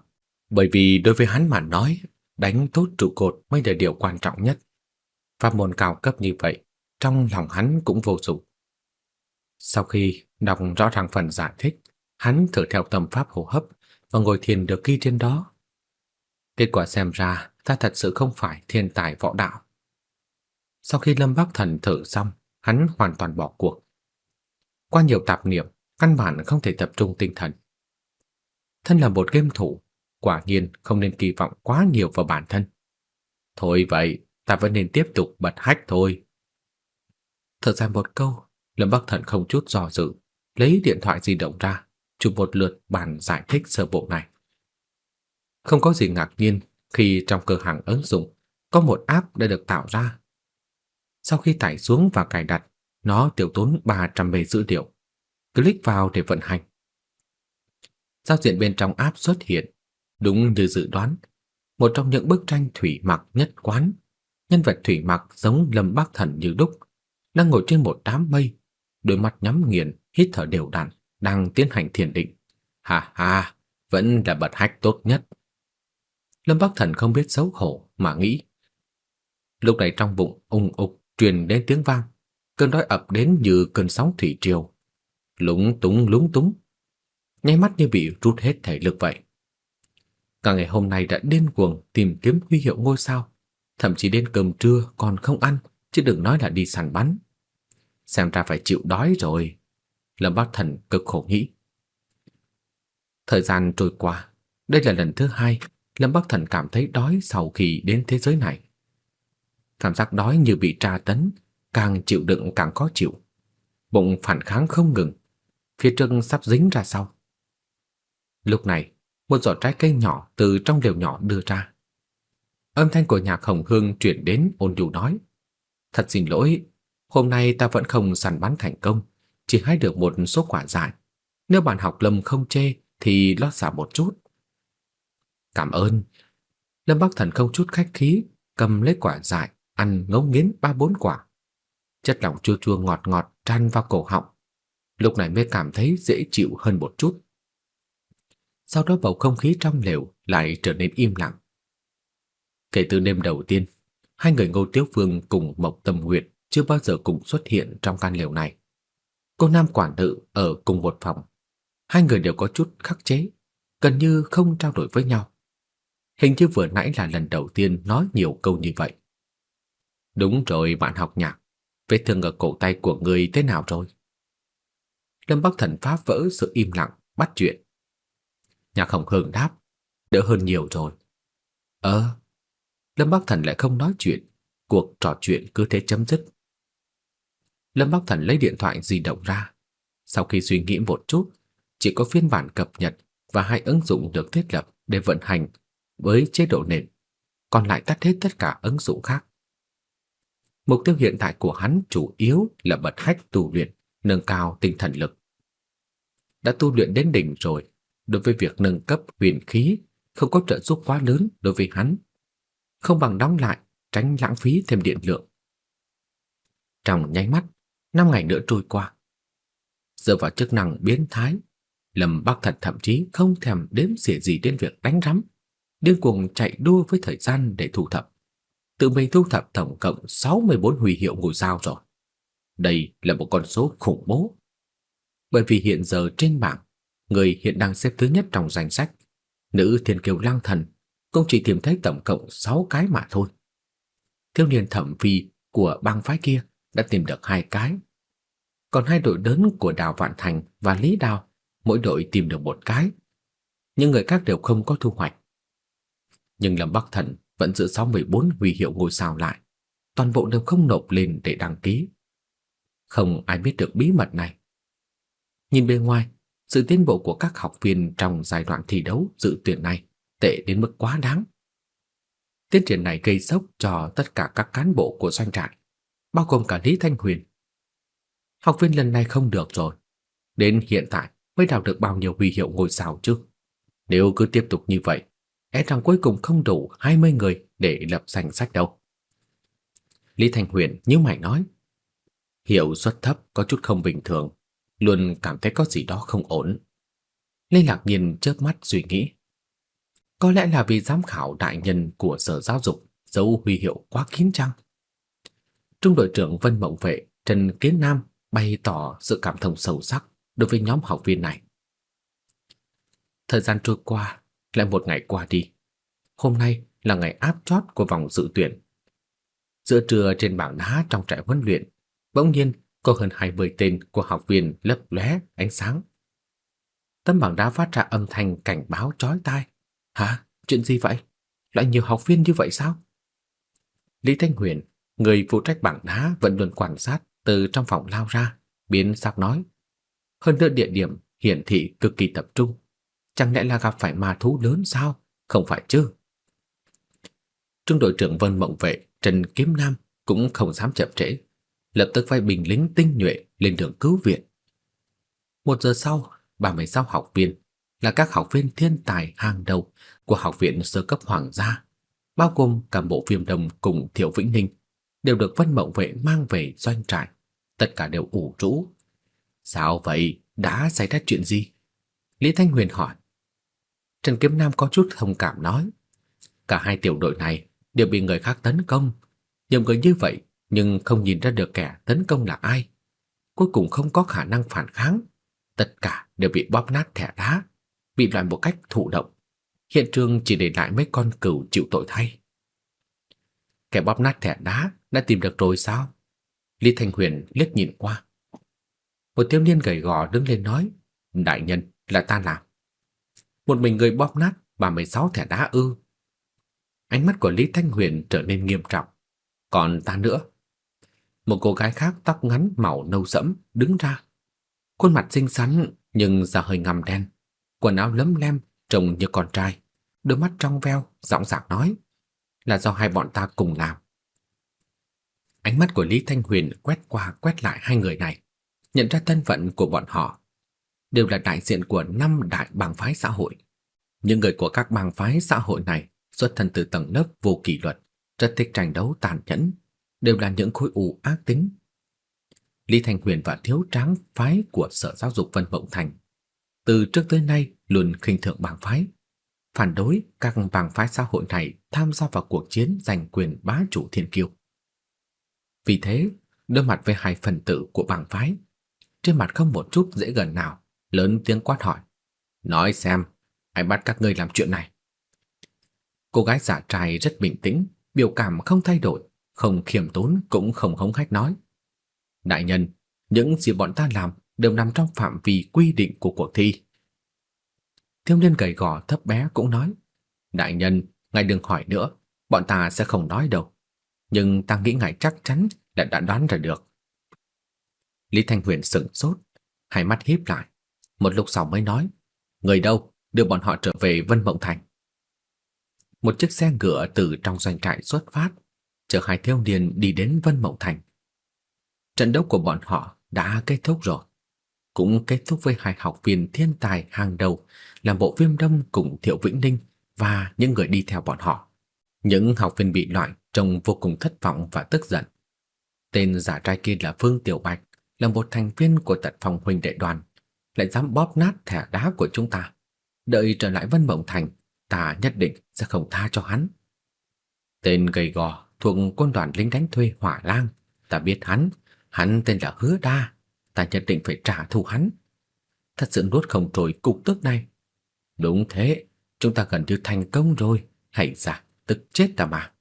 bởi vì đối với hắn mà nói, đánh tốt trụ cột mới là điều quan trọng nhất. Pháp môn cao cấp như vậy, trong lòng hắn cũng vô dụng. Sau khi đọc rõ ràng phần giải thích, hắn thử theo tâm pháp hô hấp và ngồi thiền được ghi trên đó. Kết quả xem ra, ta thật sự không phải thiên tài võ đạo. Sau khi Lâm Bắc Thần thử xong, hắn hoàn toàn bỏ cuộc. Qua nhiều tạp niệm, căn bản không thể tập trung tinh thần. Thân là một game thủ, quả nhiên không nên kỳ vọng quá nhiều vào bản thân. Thôi vậy, ta vẫn nên tiếp tục bật hách thôi. Thở dài một câu, Lâm Bắc Thần không chút do dự, lấy điện thoại di động ra, chụp một lượt bản giải thích sơ bộ này. Không có gì ngạc nhiên khi trong cửa hàng ứng dụng có một app đã được tạo ra. Sau khi tải xuống và cài đặt, nó tiêu tốn 300 MB dữ liệu. Click vào để vận hành. Giao diện bên trong app xuất hiện, đúng như dự đoán, một trong những bức tranh thủy mặc nhất quán. Nhân vật thủy mặc giống Lâm Bắc Thần như đúc, đang ngồi trên một đám mây, đôi mắt nhắm nghiền, hít thở đều đặn, đang tiến hành thiền định. Ha ha, vẫn là bật hách tốt nhất. Lâm Bắc Thần không biết xấu hổ mà nghĩ. Lúc này trong bụng ung ục truyền đến tiếng vang, cơn đói ập đến như cơn sóng thủy triều. Lúng túng lúng túng, nháy mắt như bị rút hết thể lực vậy. Cả ngày hôm nay đã điên cuồng tìm kiếm huy hiệu ngôi sao, thậm chí đến cơm trưa còn không ăn, chứ đừng nói là đi săn bắn. Xem ra phải chịu đói rồi. Lâm Bắc Thần cực khổ nghĩ. Thời gian trôi qua, đây là lần thứ hai Lâm Bắc Thần cảm thấy đói sau khi đến thế giới này. Cảm giác đói như bị tra tấn, càng chịu đựng càng khó chịu. Bụng phản kháng không ngừng, phía trước sắp dính ra sau. Lúc này, một giỏ trái cây nhỏ từ trong lều nhỏ đưa ra. Âm thanh của nhạc hồng hương chuyển đến ôn nhu nói. Thật xin lỗi, hôm nay ta vẫn không săn bắn thành công, chỉ hái được một số quả dại. Nếu bạn học lâm không chê thì lót giả một chút. Cảm ơn. Lâm Bắc Thần không chút khách khí, cầm lấy quả dại, ăn ngấu nghiến ba bốn quả. Chất lỏng chua chua ngọt ngọt tràn vào cổ họng. Lúc này mới cảm thấy dễ chịu hơn một chút. Sau đó bầu không khí trong lều lại trở nên im lặng. Kể từ đêm đầu tiên, hai người Ngô Tiếu Phương cùng Mộc Tâm Nguyệt chưa bao giờ cùng xuất hiện trong căn lều này. Cô Nam quản nữ ở cùng một phòng. Hai người đều có chút khắc chế, gần như không trao đổi với nhau. Hình như vừa nãy là lần đầu tiên nói nhiều câu như vậy. Đúng rồi bạn học nhạc, vết thương ở cổ tay của người thế nào rồi? Lâm Bắc Thần phá vỡ sự im lặng, bắt chuyện. Nhạc Hồng Hương đáp, đỡ hơn nhiều rồi. Ờ, Lâm Bắc Thần lại không nói chuyện, cuộc trò chuyện cứ thế chấm dứt. Lâm Bắc Thần lấy điện thoại di động ra. Sau khi suy nghĩ một chút, chỉ có phiên bản cập nhật và hai ứng dụng được thiết lập để vận hành với chế độ nền, còn lại tắt hết tất cả ứng dụng khác. Mục tiêu hiện tại của hắn chủ yếu là bật hách tu luyện, nâng cao tinh thần lực. Đã tu luyện đến đỉnh rồi, đối với việc nâng cấp huyền khí không có trợ giúp quá lớn đối với hắn. Không bằng đóng lại, tránh lãng phí thêm điện lượng. Trong nháy mắt, năm ngày nữa trôi qua. Dựa vào chức năng biến thái, Lâm Bắc Thật thậm chí không thèm đếm xỉa gì đến việc đánh rắm, điên cuồng chạy đua với thời gian để thu thập. Tự mình thu thập tổng cộng 64 huy hiệu ngôi sao rồi. Đây là một con số khủng bố. Bởi vì hiện giờ trên bảng, người hiện đang xếp thứ nhất trong danh sách, nữ thiên kiều lang thần, cũng chỉ tìm thấy tổng cộng 6 cái mà thôi. Thiếu niên thẩm phi của bang phái kia đã tìm được hai cái. Còn hai đội lớn của Đào Vạn Thành và Lý Đào, mỗi đội tìm được một cái. Nhưng người khác đều không có thu hoạch. Nhưng Lâm Bắc Thần vẫn giữ 64 huy hiệu ngôi sao lại, toàn bộ đều không nộp lên để đăng ký. Không ai biết được bí mật này. Nhìn bên ngoài, sự tiến bộ của các học viên trong giai đoạn thi đấu dự tuyển này tệ đến mức quá đáng. Tiến triển này gây sốc cho tất cả các cán bộ của doanh trại, bao gồm cả Lý Thanh Huyền. Học viên lần này không được rồi. Đến hiện tại mới đào được bao nhiêu huy hiệu ngôi sao chứ? Nếu cứ tiếp tục như vậy, e rằng cuối cùng không đủ 20 người để lập danh sách đâu. Lý Thanh Huyền như mày nói, hiệu suất thấp có chút không bình thường, luôn cảm thấy có gì đó không ổn. Lê Lạc Nhiên chớp mắt suy nghĩ. Có lẽ là vì giám khảo đại nhân của sở giáo dục giấu huy hiệu quá kín chăng? Trung đội trưởng Vân Mộng Vệ Trần Kiến Nam bày tỏ sự cảm thông sâu sắc đối với nhóm học viên này. Thời gian trôi qua, lại một ngày qua đi. Hôm nay là ngày áp chót của vòng dự tuyển. Giữa trưa trên bảng đá trong trại huấn luyện, bỗng nhiên có hơn 20 tên của học viên lấp lóe ánh sáng. Tấm bảng đá phát ra âm thanh cảnh báo chói tai. Hả? Chuyện gì vậy? Lại nhiều học viên như vậy sao? Lý Thanh Huyền, người phụ trách bảng đá vẫn luôn quan sát từ trong phòng lao ra, biến sắc nói. Hơn nữa địa điểm hiển thị cực kỳ tập trung. Chẳng lẽ là gặp phải ma thú lớn sao? Không phải chứ? Trung đội trưởng Vân Mộng Vệ Trần Kiếm Nam cũng không dám chậm trễ, lập tức vai binh lính tinh nhuệ lên đường cứu viện. Một giờ sau, 36 học viên là các học viên thiên tài hàng đầu của học viện sơ cấp hoàng gia, bao gồm cả bộ viêm đồng cùng Thiệu Vĩnh Ninh, đều được Vân Mộng Vệ mang về doanh trại. Tất cả đều ủ rũ. Sao vậy? Đã xảy ra chuyện gì? Lý Thanh Huyền hỏi. Trần Kiếm Nam có chút thông cảm nói. Cả hai tiểu đội này đều bị người khác tấn công. Nhiều người như vậy nhưng không nhìn ra được kẻ tấn công là ai. Cuối cùng không có khả năng phản kháng. Tất cả đều bị bóp nát thẻ đá, bị loại một cách thụ động. Hiện trường chỉ để lại mấy con cừu chịu tội thay. Kẻ bóp nát thẻ đá đã tìm được rồi sao? Lý Thanh Huyền liếc nhìn qua. Một thiếu niên gầy gò đứng lên nói, đại nhân là ta làm. Một mình người bóp nát 36 thẻ đá ư. Ánh mắt của Lý Thanh Huyền trở nên nghiêm trọng. Còn ta nữa. Một cô gái khác tóc ngắn màu nâu sẫm đứng ra. Khuôn mặt xinh xắn nhưng da hơi ngăm đen, quần áo lấm lem trông như con trai, đôi mắt trong veo, giọng dạc nói, là do hai bọn ta cùng làm. Ánh mắt của Lý Thanh Huyền quét qua quét lại hai người này, nhận ra thân phận của bọn họ, đều là đại diện của năm đại bang phái xã hội. Những người của các bang phái xã hội này xuất thân từ tầng lớp vô kỷ luật, rất thích tranh đấu tàn nhẫn, đều là những khối u ác tính. Lý Thanh Huyền và thiếu tráng phái của Sở Giáo dục Vân Mộng Thành từ trước tới nay luôn khinh thường bang phái, phản đối các bang phái xã hội này tham gia vào cuộc chiến giành quyền bá chủ thiên kiêu. Vì thế, đối mặt với hai phần tử của bang phái, trên mặt không một chút dễ gần nào, lớn tiếng quát hỏi: "Nói xem, ai bắt các ngươi làm chuyện này?" Cô gái giả trai rất bình tĩnh, biểu cảm không thay đổi, không khiêm tốn cũng không hống hách nói: "Đại nhân, những gì bọn ta làm đều nằm trong phạm vi quy định của cuộc thi." Thiếu niên gầy gò thấp bé cũng nói: "Đại nhân, ngài đừng hỏi nữa, bọn ta sẽ không nói đâu." Nhưng ta nghĩ ngài chắc chắn đã đã đoán ra được. Lý Thanh Huyền sững sốt, hai mắt híp lại, một lúc sau mới nói: "Người đâu, đưa bọn họ trở về Vân Mộng Thành." Một chiếc xe ngựa từ trong doanh trại xuất phát, chở hai thiếu niên đi đến Vân Mộng Thành. Trận đấu của bọn họ đã kết thúc rồi, cũng kết thúc với hai học viên thiên tài hàng đầu là Bộ Viêm Đông cùng Thiệu Vĩnh Ninh và những người đi theo bọn họ. Những học viên bị loại trông vô cùng thất vọng và tức giận. Tên giả trai kia là Phương Tiểu Bạch, là một thành viên của tật phòng huynh đệ đoàn, lại dám bóp nát thẻ đá của chúng ta. Đợi trở lại Vân Mộng Thành, ta nhất định sẽ không tha cho hắn. Tên gầy gò thuộc quân đoàn lính đánh thuê Hỏa Lang, ta biết hắn, hắn tên là Hứa Đa, ta nhất định phải trả thù hắn. Thật sự nuốt không trôi cục tức này. Đúng thế, chúng ta gần như thành công rồi, hãy ra, tức chết ta mà.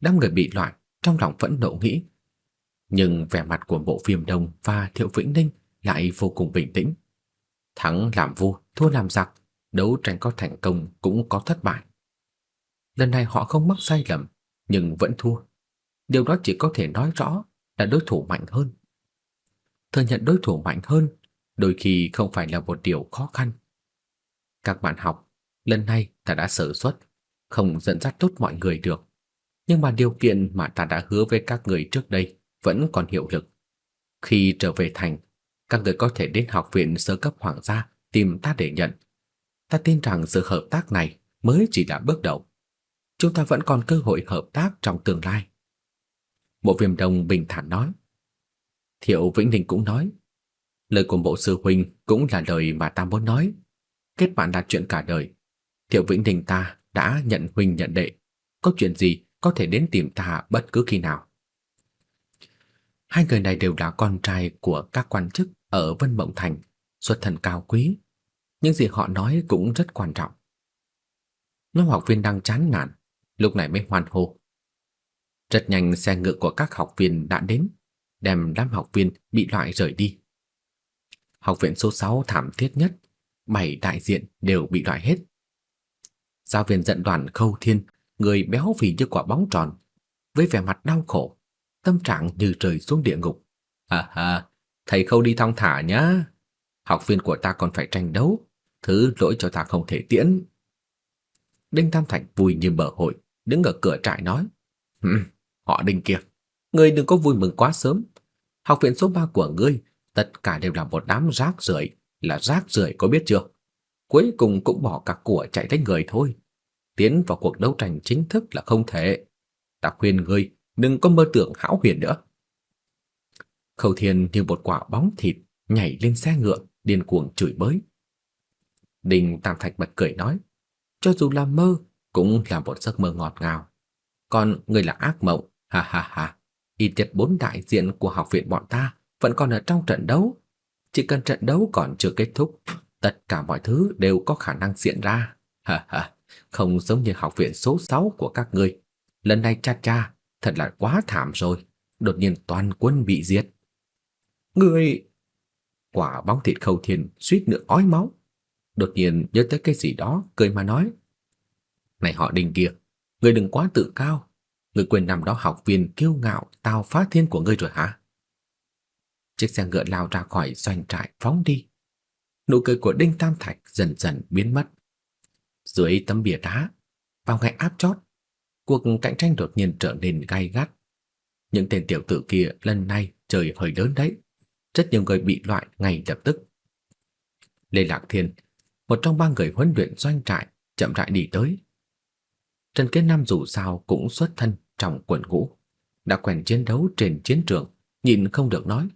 Đám người bị loạn trong lòng vẫn nộ nghĩ. nhưng vẻ mặt của Bộ phim Đông và Thiệu Vĩnh Ninh lại vô cùng bình tĩnh. Thắng làm vua, thua làm giặc, đấu tranh có thành công cũng có thất bại. Lần này họ không mắc sai lầm, nhưng vẫn thua. Điều đó chỉ có thể nói rõ là đối thủ mạnh hơn. Thừa nhận đối thủ mạnh hơn đôi khi không phải là một điều khó khăn. Các bạn học, lần này ta đã sở xuất, không dẫn dắt tốt mọi người được. Nhưng mà điều kiện mà ta đã hứa với các người trước đây vẫn còn hiệu lực. Khi trở về thành, các người có thể đến học viện sơ cấp hoàng gia tìm ta để nhận. Ta tin rằng sự hợp tác này mới chỉ là bước đầu. Chúng ta vẫn còn cơ hội hợp tác trong tương lai. Bộ viêm đồng bình thản nói. Thiệu Vĩnh Đình cũng nói. Lời của bộ sư huynh cũng là lời mà ta muốn nói. Kết bạn là chuyện cả đời. Thiệu Vĩnh Đình ta đã nhận huynh nhận đệ. Có chuyện gì có thể đến tìm ta bất cứ khi nào. Hai người này đều là con trai của các quan chức ở Vân Mộng Thành, xuất thân cao quý. Những gì họ nói cũng rất quan trọng. Nhóm học viên đang chán nản, lúc này mới hoan hô. Rất nhanh xe ngựa của các học viên đã đến, đem đám học viên bị loại rời đi. Học viện số 6 thảm thiết nhất, bảy đại diện đều bị loại hết. Giáo viên dẫn đoàn Khâu Thiên, người béo phì như quả bóng tròn, với vẻ mặt đau khổ, tâm trạng như rơi xuống địa ngục. Ha ha, thầy Khâu đi thong thả nhá. Học viên của ta còn phải tranh đấu, thứ lỗi cho ta không thể tiễn. Đinh Tam Thành vui như bờ hội, đứng ở cửa trại nói: "Hừm, họ Đinh kia, ngươi đừng có vui mừng quá sớm. Học viện số 3 của ngươi tất cả đều là một đám rác rưởi, là rác rưởi có biết chưa? Cuối cùng cũng bỏ cả của chạy đánh người thôi. Tiến vào cuộc đấu tranh chính thức là không thể. Ta khuyên ngươi đừng có mơ tưởng hão huyền nữa. Khâu Thiên như một quả bóng thịt nhảy lên xe ngựa, điên cuồng chửi bới. Đình Tam Thạch bật cười nói, cho dù là mơ cũng là một giấc mơ ngọt ngào. Còn người là ác mộng, ha ha ha. Y tiệt bốn đại diện của học viện bọn ta vẫn còn ở trong trận đấu. Chỉ cần trận đấu còn chưa kết thúc, tất cả mọi thứ đều có khả năng diễn ra. Ha ha, không giống như học viện số 6 của các ngươi. Lần này cha cha, thật là quá thảm rồi. Đột nhiên toàn quân bị giết người Quả bóng thịt khâu thiên suýt nữa ói máu. Đột nhiên nhớ tới cái gì đó, cười mà nói. Này họ đình kia, ngươi đừng quá tự cao. Ngươi quên năm đó học viên kiêu ngạo tao phá thiên của ngươi rồi hả? Chiếc xe ngựa lao ra khỏi doanh trại phóng đi. Nụ cười của Đinh Tam Thạch dần dần biến mất. Dưới tấm bìa đá, vào ngày áp chót, cuộc cạnh tranh đột nhiên trở nên gay gắt. Những tên tiểu tử kia lần này trời hơi lớn đấy. Rất nhiều người bị loại ngay lập tức. Lê Lạc Thiên, một trong ba người huấn luyện doanh trại, chậm rãi đi tới. Trần Kiến Nam dù sao cũng xuất thân trong quần ngũ, đã quen chiến đấu trên chiến trường, nhìn không được nói.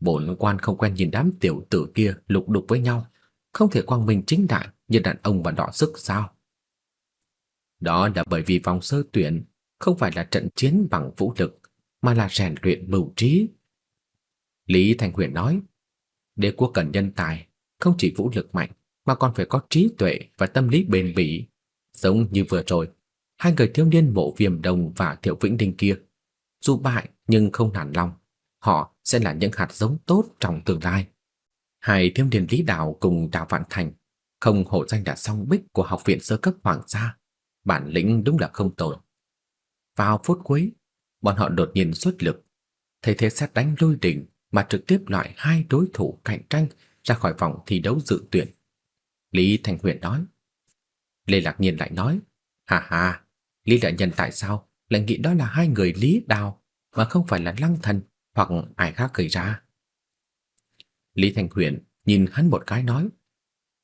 Bổn quan không quen nhìn đám tiểu tử kia lục đục với nhau, không thể quang minh chính đại như đàn ông và đỏ sức sao? Đó là bởi vì vòng sơ tuyển không phải là trận chiến bằng vũ lực, mà là rèn luyện mưu trí. Lý Thành Huyền nói, đế quốc cần nhân tài, không chỉ vũ lực mạnh, mà còn phải có trí tuệ và tâm lý bền bỉ. Giống như vừa rồi, hai người thiếu niên mộ viêm đồng và thiệu vĩnh Đình kia. Dù bại nhưng không nản lòng, họ sẽ là những hạt giống tốt trong tương lai. Hai thiếu niên Lý Đào cùng Đào Vạn Thành, không hổ danh là song bích của học viện sơ cấp Hoàng gia, bản lĩnh đúng là không tồi. Vào phút cuối, bọn họ đột nhiên xuất lực, thấy thế xét đánh lôi đỉnh mà trực tiếp loại hai đối thủ cạnh tranh ra khỏi vòng thi đấu dự tuyển. Lý Thành Huyền nói. Lê Lạc Nhiên lại nói, hà hà, Lý Đại Nhân tại sao lại nghĩ đó là hai người Lý Đào mà không phải là Lăng Thần hoặc ai khác gây ra. Lý Thành Huyền nhìn hắn một cái nói,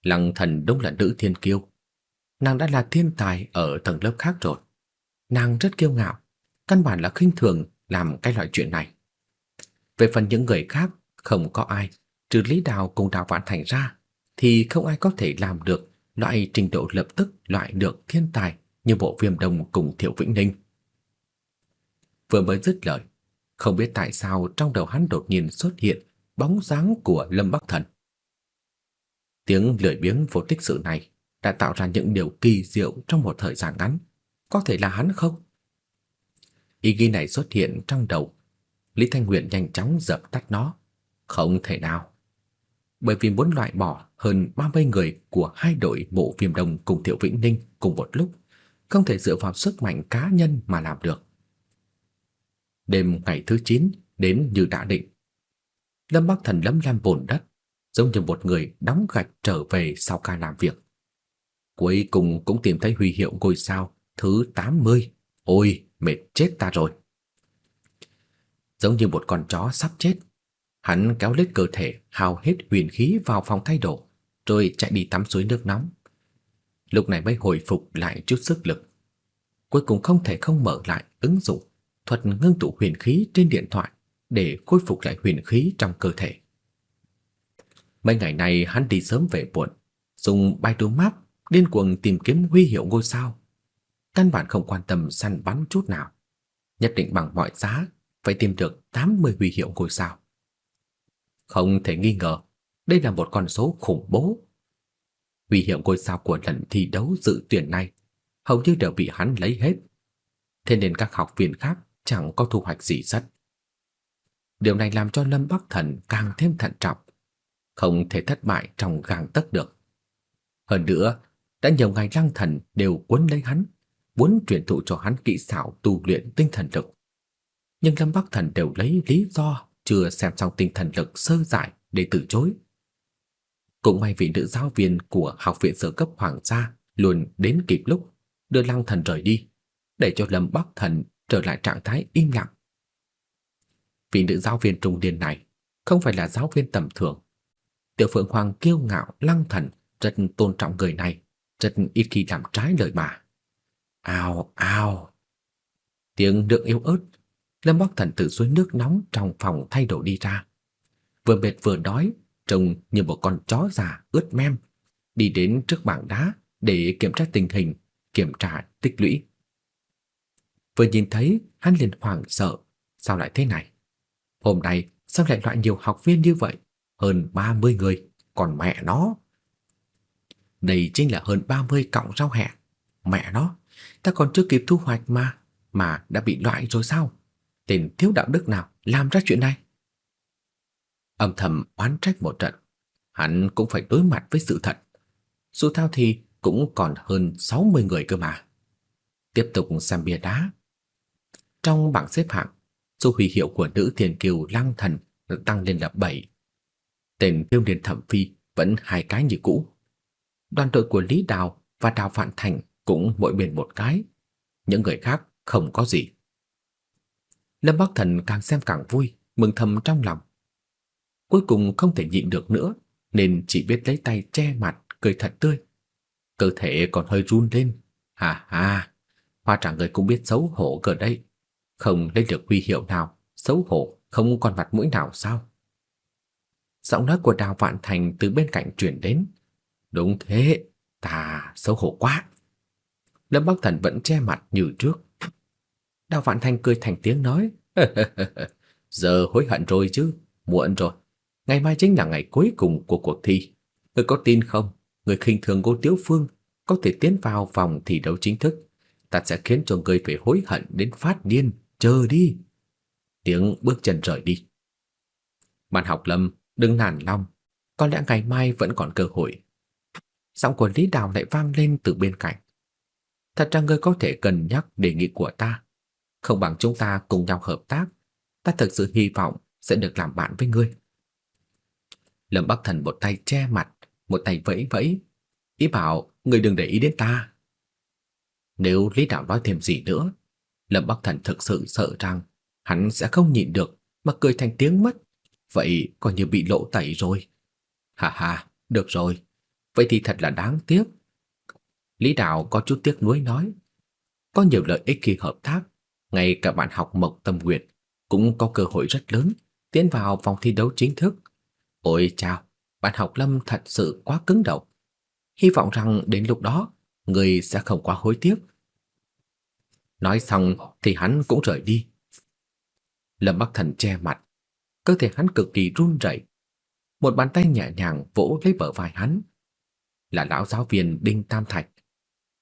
Lăng Thần đúng là nữ thiên kiêu. Nàng đã là thiên tài ở tầng lớp khác rồi. Nàng rất kiêu ngạo, căn bản là khinh thường làm cái loại chuyện này. Về phần những người khác, không có ai, trừ Lý Đào cùng Đào Vạn Thành ra, thì không ai có thể làm được loại trình độ lập tức loại được thiên tài như bộ viêm đồng cùng Thiệu Vĩnh Ninh. Vừa mới dứt lời, không biết tại sao trong đầu hắn đột nhiên xuất hiện bóng dáng của Lâm Bắc Thần. Tiếng lười biếng vô tích sự này đã tạo ra những điều kỳ diệu trong một thời gian ngắn. Có thể là hắn không? Ý nghĩ này xuất hiện trong đầu. Lý Thanh Huyền nhanh chóng dập tắt nó. Không thể nào. Bởi vì muốn loại bỏ hơn 30 người của hai đội mộ viêm đồng cùng Thiệu Vĩnh Ninh cùng một lúc, không thể dựa vào sức mạnh cá nhân mà làm được. Đêm ngày thứ 9 đến như đã định. Lâm Bắc Thần lấm lem bồn đất, giống như một người đóng gạch trở về sau ca làm việc. Cuối cùng cũng tìm thấy huy hiệu ngôi sao thứ 80. Ôi, mệt chết ta rồi. Giống như một con chó sắp chết, hắn kéo lết cơ thể, hao hết huyền khí vào phòng thay đồ, rồi chạy đi tắm suối nước nóng. Lúc này mới hồi phục lại chút sức lực. Cuối cùng không thể không mở lại ứng dụng thuật ngưng tụ huyền khí trên điện thoại để khôi phục lại huyền khí trong cơ thể. Mấy ngày này hắn đi sớm về muộn, dùng Baidu Map điên cuồng tìm kiếm huy hiệu ngôi sao. Căn bản không quan tâm săn bắn chút nào, nhất định bằng mọi giá phải tìm được 80 huy hiệu ngôi sao. Không thể nghi ngờ, đây là một con số khủng bố. Huy hiệu ngôi sao của lần thi đấu dự tuyển này hầu như đều bị hắn lấy hết. Thế nên các học viên khác chẳng có thu hoạch gì rất. Điều này làm cho Lâm Bắc Thần càng thêm thận trọng, không thể thất bại trong gang tấc được. Hơn nữa, đã nhiều ngày Lang Thần đều cuốn lấy hắn, muốn truyền thụ cho hắn kỹ xảo tu luyện tinh thần lực. Nhưng Lâm Bắc Thần đều lấy lý do chưa xem xong tinh thần lực sơ giải để từ chối. Cũng may vị nữ giáo viên của học viện sơ cấp Hoàng gia luôn đến kịp lúc đưa Lăng Thần rời đi, để cho Lâm Bắc Thần trở lại trạng thái im lặng. Vị nữ giáo viên trung niên này không phải là giáo viên tầm thường. Tiểu Phượng Hoàng kiêu ngạo lăng thần, rất tôn trọng người này, rất ít khi làm trái lời bà. Ao, ao. Tiếng nước yếu ớt, Lâm Bắc Thần từ suối nước nóng trong phòng thay đồ đi ra. Vừa mệt vừa đói, trông như một con chó già ướt mem, đi đến trước bảng đá để kiểm tra tình hình, kiểm tra tích lũy. Vừa nhìn thấy, hắn liền hoảng sợ, sao lại thế này? Hôm nay sao lại loại nhiều học viên như vậy? Hơn 30 người, còn mẹ nó. Đây chính là hơn 30 cọng rau hẹ. Mẹ nó, ta còn chưa kịp thu hoạch mà, mà đã bị loại rồi sao? Tên thiếu đạo đức nào làm ra chuyện này? Âm thầm oán trách một trận, hắn cũng phải đối mặt với sự thật. Dù thao thì cũng còn hơn 60 người cơ mà. Tiếp tục xem bia đá. Trong bảng xếp hạng, số huy hiệu của nữ thiên kiều Lăng Thần tăng lên là 7. Tên Tiêu Điền Thẩm Phi vẫn hai cái như cũ. Đoàn đội của Lý Đào và Đào Vạn Thành cũng mỗi bên một cái, những người khác không có gì. Lâm Bắc Thần càng xem càng vui, mừng thầm trong lòng. Cuối cùng không thể nhịn được nữa, nên chỉ biết lấy tay che mặt, cười thật tươi. Cơ thể còn hơi run lên. Hà hà, hoa trả người cũng biết xấu hổ cỡ đây không lấy được huy hiệu nào, xấu hổ, không còn mặt mũi nào sao? Giọng nói của Đào Vạn Thành từ bên cạnh truyền đến. Đúng thế, ta xấu hổ quá. Lâm Bắc Thần vẫn che mặt như trước. Đào Vạn Thành cười thành tiếng nói. Giờ hối hận rồi chứ, muộn rồi. Ngày mai chính là ngày cuối cùng của cuộc thi. Ngươi có tin không? Người khinh thường Ngô Tiếu Phương có thể tiến vào vòng thi đấu chính thức. Ta sẽ khiến cho ngươi phải hối hận đến phát điên chờ đi. Tiếng bước chân rời đi. Bạn học Lâm, đừng nản lòng, có lẽ ngày mai vẫn còn cơ hội. Giọng của Lý Đào lại vang lên từ bên cạnh. Thật ra ngươi có thể cân nhắc đề nghị của ta. Không bằng chúng ta cùng nhau hợp tác. Ta thực sự hy vọng sẽ được làm bạn với ngươi. Lâm Bắc Thần một tay che mặt, một tay vẫy vẫy. Ý bảo, người đừng để ý đến ta. Nếu Lý Đạo nói thêm gì nữa, Lâm Bắc Thần thực sự sợ rằng hắn sẽ không nhịn được mà cười thành tiếng mất. Vậy coi như bị lộ tẩy rồi. ha ha được rồi. Vậy thì thật là đáng tiếc. Lý Đạo có chút tiếc nuối nói. Có nhiều lợi ích khi hợp tác. Ngay cả bạn học Mộc Tâm Nguyệt cũng có cơ hội rất lớn tiến vào vòng thi đấu chính thức. Ôi chao, bạn học Lâm thật sự quá cứng đầu. Hy vọng rằng đến lúc đó, người sẽ không quá hối tiếc Nói xong thì hắn cũng rời đi. Lâm Bắc Thần che mặt, cơ thể hắn cực kỳ run rẩy. Một bàn tay nhẹ nhàng vỗ lấy bờ vai hắn. Là lão giáo viên Đinh Tam Thạch.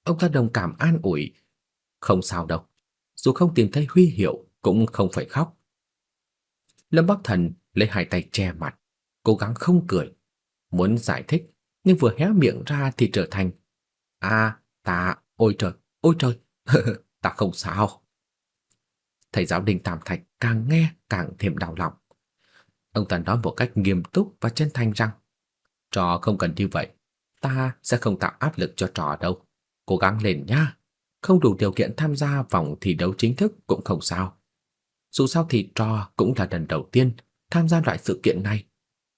Ông ta đồng cảm an ủi. Không sao đâu, dù không tìm thấy huy hiệu cũng không phải khóc. Lâm Bắc Thần lấy hai tay che mặt, cố gắng không cười, muốn giải thích, nhưng vừa hé miệng ra thì trở thành "A, ta, ôi trời, ôi trời, ta không sao." Thầy giáo Đinh Tam Thạch càng nghe càng thêm đau lòng. Ông ta nói một cách nghiêm túc và chân thành rằng Trò không cần như vậy, ta sẽ không tạo áp lực cho trò đâu. Cố gắng lên nhá. Không đủ điều kiện tham gia vòng thi đấu chính thức cũng không sao. Dù sao thì trò cũng là lần đầu tiên tham gia loại sự kiện này.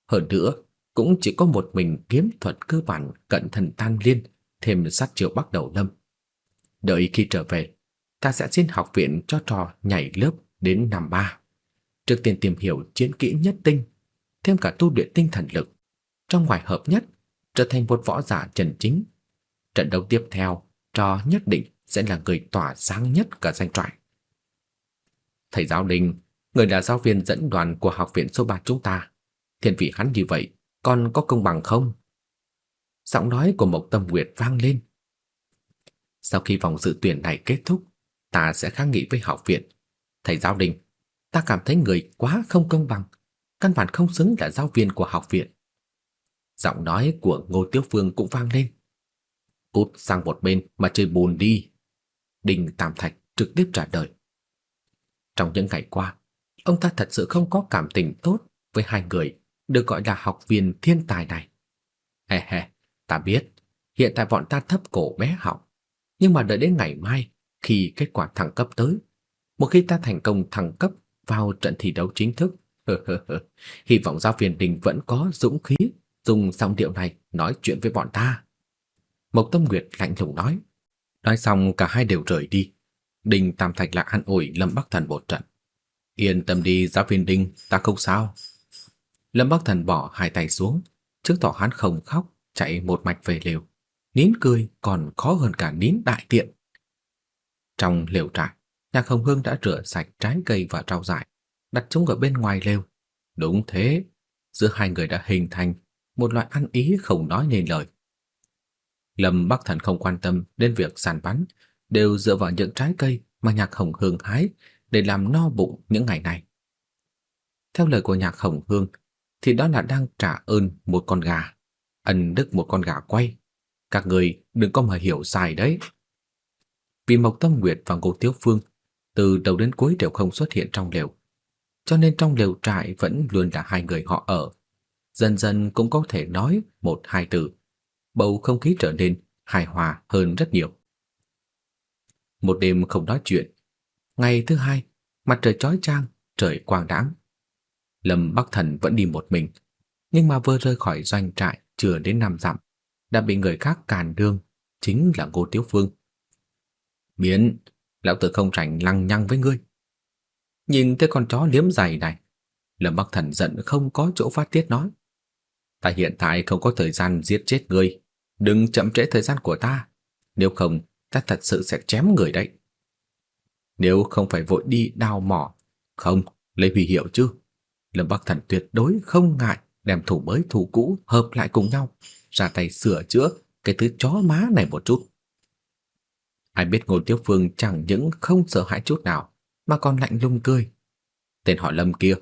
Hơn nữa, cũng chỉ có một mình kiếm thuật cơ bản cận thần tăng liên thêm sát triệu bắt đầu lâm. Đợi khi trở về, ta sẽ xin học viện cho trò nhảy lớp đến năm ba. Trước tiên tìm hiểu chiến kỹ nhất tinh, thêm cả tu luyện tinh thần lực, trong ngoài hợp nhất, trở thành một võ giả chân chính. Trận đấu tiếp theo, trò nhất định sẽ là người tỏa sáng nhất cả danh trại. Thầy giáo Đinh, người là giáo viên dẫn đoàn của học viện số 3 chúng ta, thiên vị hắn như vậy, còn có công bằng không? Giọng nói của Mộc Tâm Nguyệt vang lên. Sau khi vòng dự tuyển này kết thúc, ta sẽ kháng nghị với học viện. Thầy giáo Đinh, ta cảm thấy người quá không công bằng, căn bản không xứng là giáo viên của học viện. Giọng nói của Ngô Tiếu Phương cũng vang lên. Cút sang một bên mà chơi bùn đi. Đinh Tam Thạch trực tiếp trả lời. Trong những ngày qua, ông ta thật sự không có cảm tình tốt với hai người được gọi là học viên thiên tài này. He he, ta biết, hiện tại bọn ta thấp cổ bé họng, nhưng mà đợi đến ngày mai khi kết quả thăng cấp tới, một khi ta thành công thăng cấp vào trận thi đấu chính thức, hy vọng giáo viên Đình vẫn có dũng khí dùng giọng điệu này nói chuyện với bọn ta. Mộc Tâm Nguyệt lạnh lùng nói. Nói xong cả hai đều rời đi. Đinh Tam Thạch lại an ủi Lâm Bắc Thần một trận. Yên tâm đi giáo viên Đinh, ta không sao. Lâm Bắc Thần bỏ hai tay xuống, trước tỏ hắn không khóc, chạy một mạch về lều. Nín cười còn khó hơn cả nín đại tiện. Trong lều trại, Nhạc Hồng Hương đã rửa sạch trái cây và rau dại, đặt chúng ở bên ngoài lều. Đúng thế, giữa hai người đã hình thành một loại ăn ý không nói nên lời. Lâm Bắc Thần không quan tâm đến việc săn bắn, đều dựa vào những trái cây mà Nhạc Hồng Hương hái để làm no bụng những ngày này. Theo lời của Nhạc Hồng Hương, thì đó là đang trả ơn một con gà, ân đức một con gà quay. Các người đừng có mà hiểu sai đấy. Vì Mộc Tâm Nguyệt và Ngô Tiếu Phương từ đầu đến cuối đều không xuất hiện trong lều, cho nên trong lều trại vẫn luôn là hai người họ ở dần dần cũng có thể nói một hai từ. Bầu không khí trở nên hài hòa hơn rất nhiều. Một đêm không nói chuyện. Ngày thứ hai, mặt trời chói chang, trời quang đãng. Lâm Bắc Thần vẫn đi một mình, nhưng mà vừa rời khỏi doanh trại chưa đến năm dặm, đã bị người khác càn đường, chính là Ngô Tiếu Phương. Miễn, lão tử không rảnh lăng nhăng với ngươi. Nhìn thấy con chó liếm giày này, Lâm Bắc Thần giận không có chỗ phát tiết nói. Ta hiện tại không có thời gian giết chết ngươi, đừng chậm trễ thời gian của ta, nếu không ta thật sự sẽ chém người đấy. Nếu không phải vội đi đào mỏ, không, lấy huy hiệu chứ. Lâm Bắc Thần tuyệt đối không ngại đem thủ mới thủ cũ hợp lại cùng nhau, ra tay sửa chữa cái thứ chó má này một chút. Ai biết Ngô Tiếu Phương chẳng những không sợ hãi chút nào, mà còn lạnh lùng cười. Tên họ Lâm kia,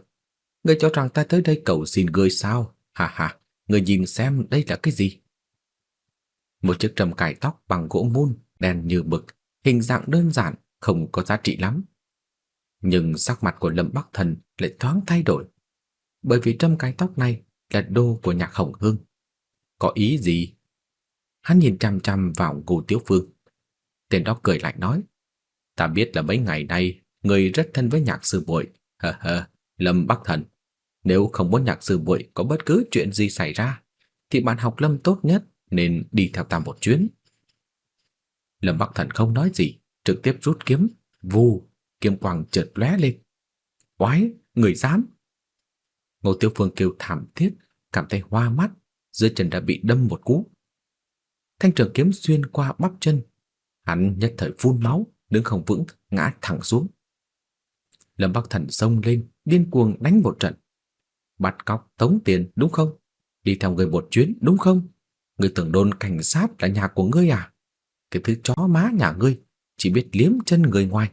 ngươi cho rằng ta tới đây cầu xin ngươi sao? Ha ha, Người nhìn xem đây là cái gì? Một chiếc trầm cài tóc bằng gỗ mun, đen như mực, hình dạng đơn giản, không có giá trị lắm. Nhưng sắc mặt của Lâm Bắc Thần lại thoáng thay đổi. Bởi vì trầm cài tóc này là đô của nhạc hồng hương. Có ý gì? Hắn nhìn chằm chằm vào Ngô Tiếu Phương. Tên đó cười lạnh nói. Ta biết là mấy ngày nay người rất thân với nhạc sư muội, Hờ hờ, Lâm Bắc Thần. Nếu không muốn nhạc sư muội có bất cứ chuyện gì xảy ra, thì bạn học Lâm tốt nhất nên đi theo ta một chuyến. Lâm Bắc Thần không nói gì, trực tiếp rút kiếm, vù, kiếm quang chợt lóe lên. Quái, người dám! Ngô Tiêu Phương kêu thảm thiết, cảm thấy hoa mắt, dưới chân đã bị đâm một cú. Thanh trường kiếm xuyên qua bắp chân, hắn nhất thời phun máu, đứng không vững, ngã thẳng xuống. Lâm Bắc Thần xông lên, điên cuồng đánh một trận. Bắt cóc, tống tiền, đúng không? Đi theo người một chuyến, đúng không? Người tưởng đồn cảnh sát là nhà của ngươi à? Cái thứ chó má nhà ngươi, chỉ biết liếm chân người ngoài,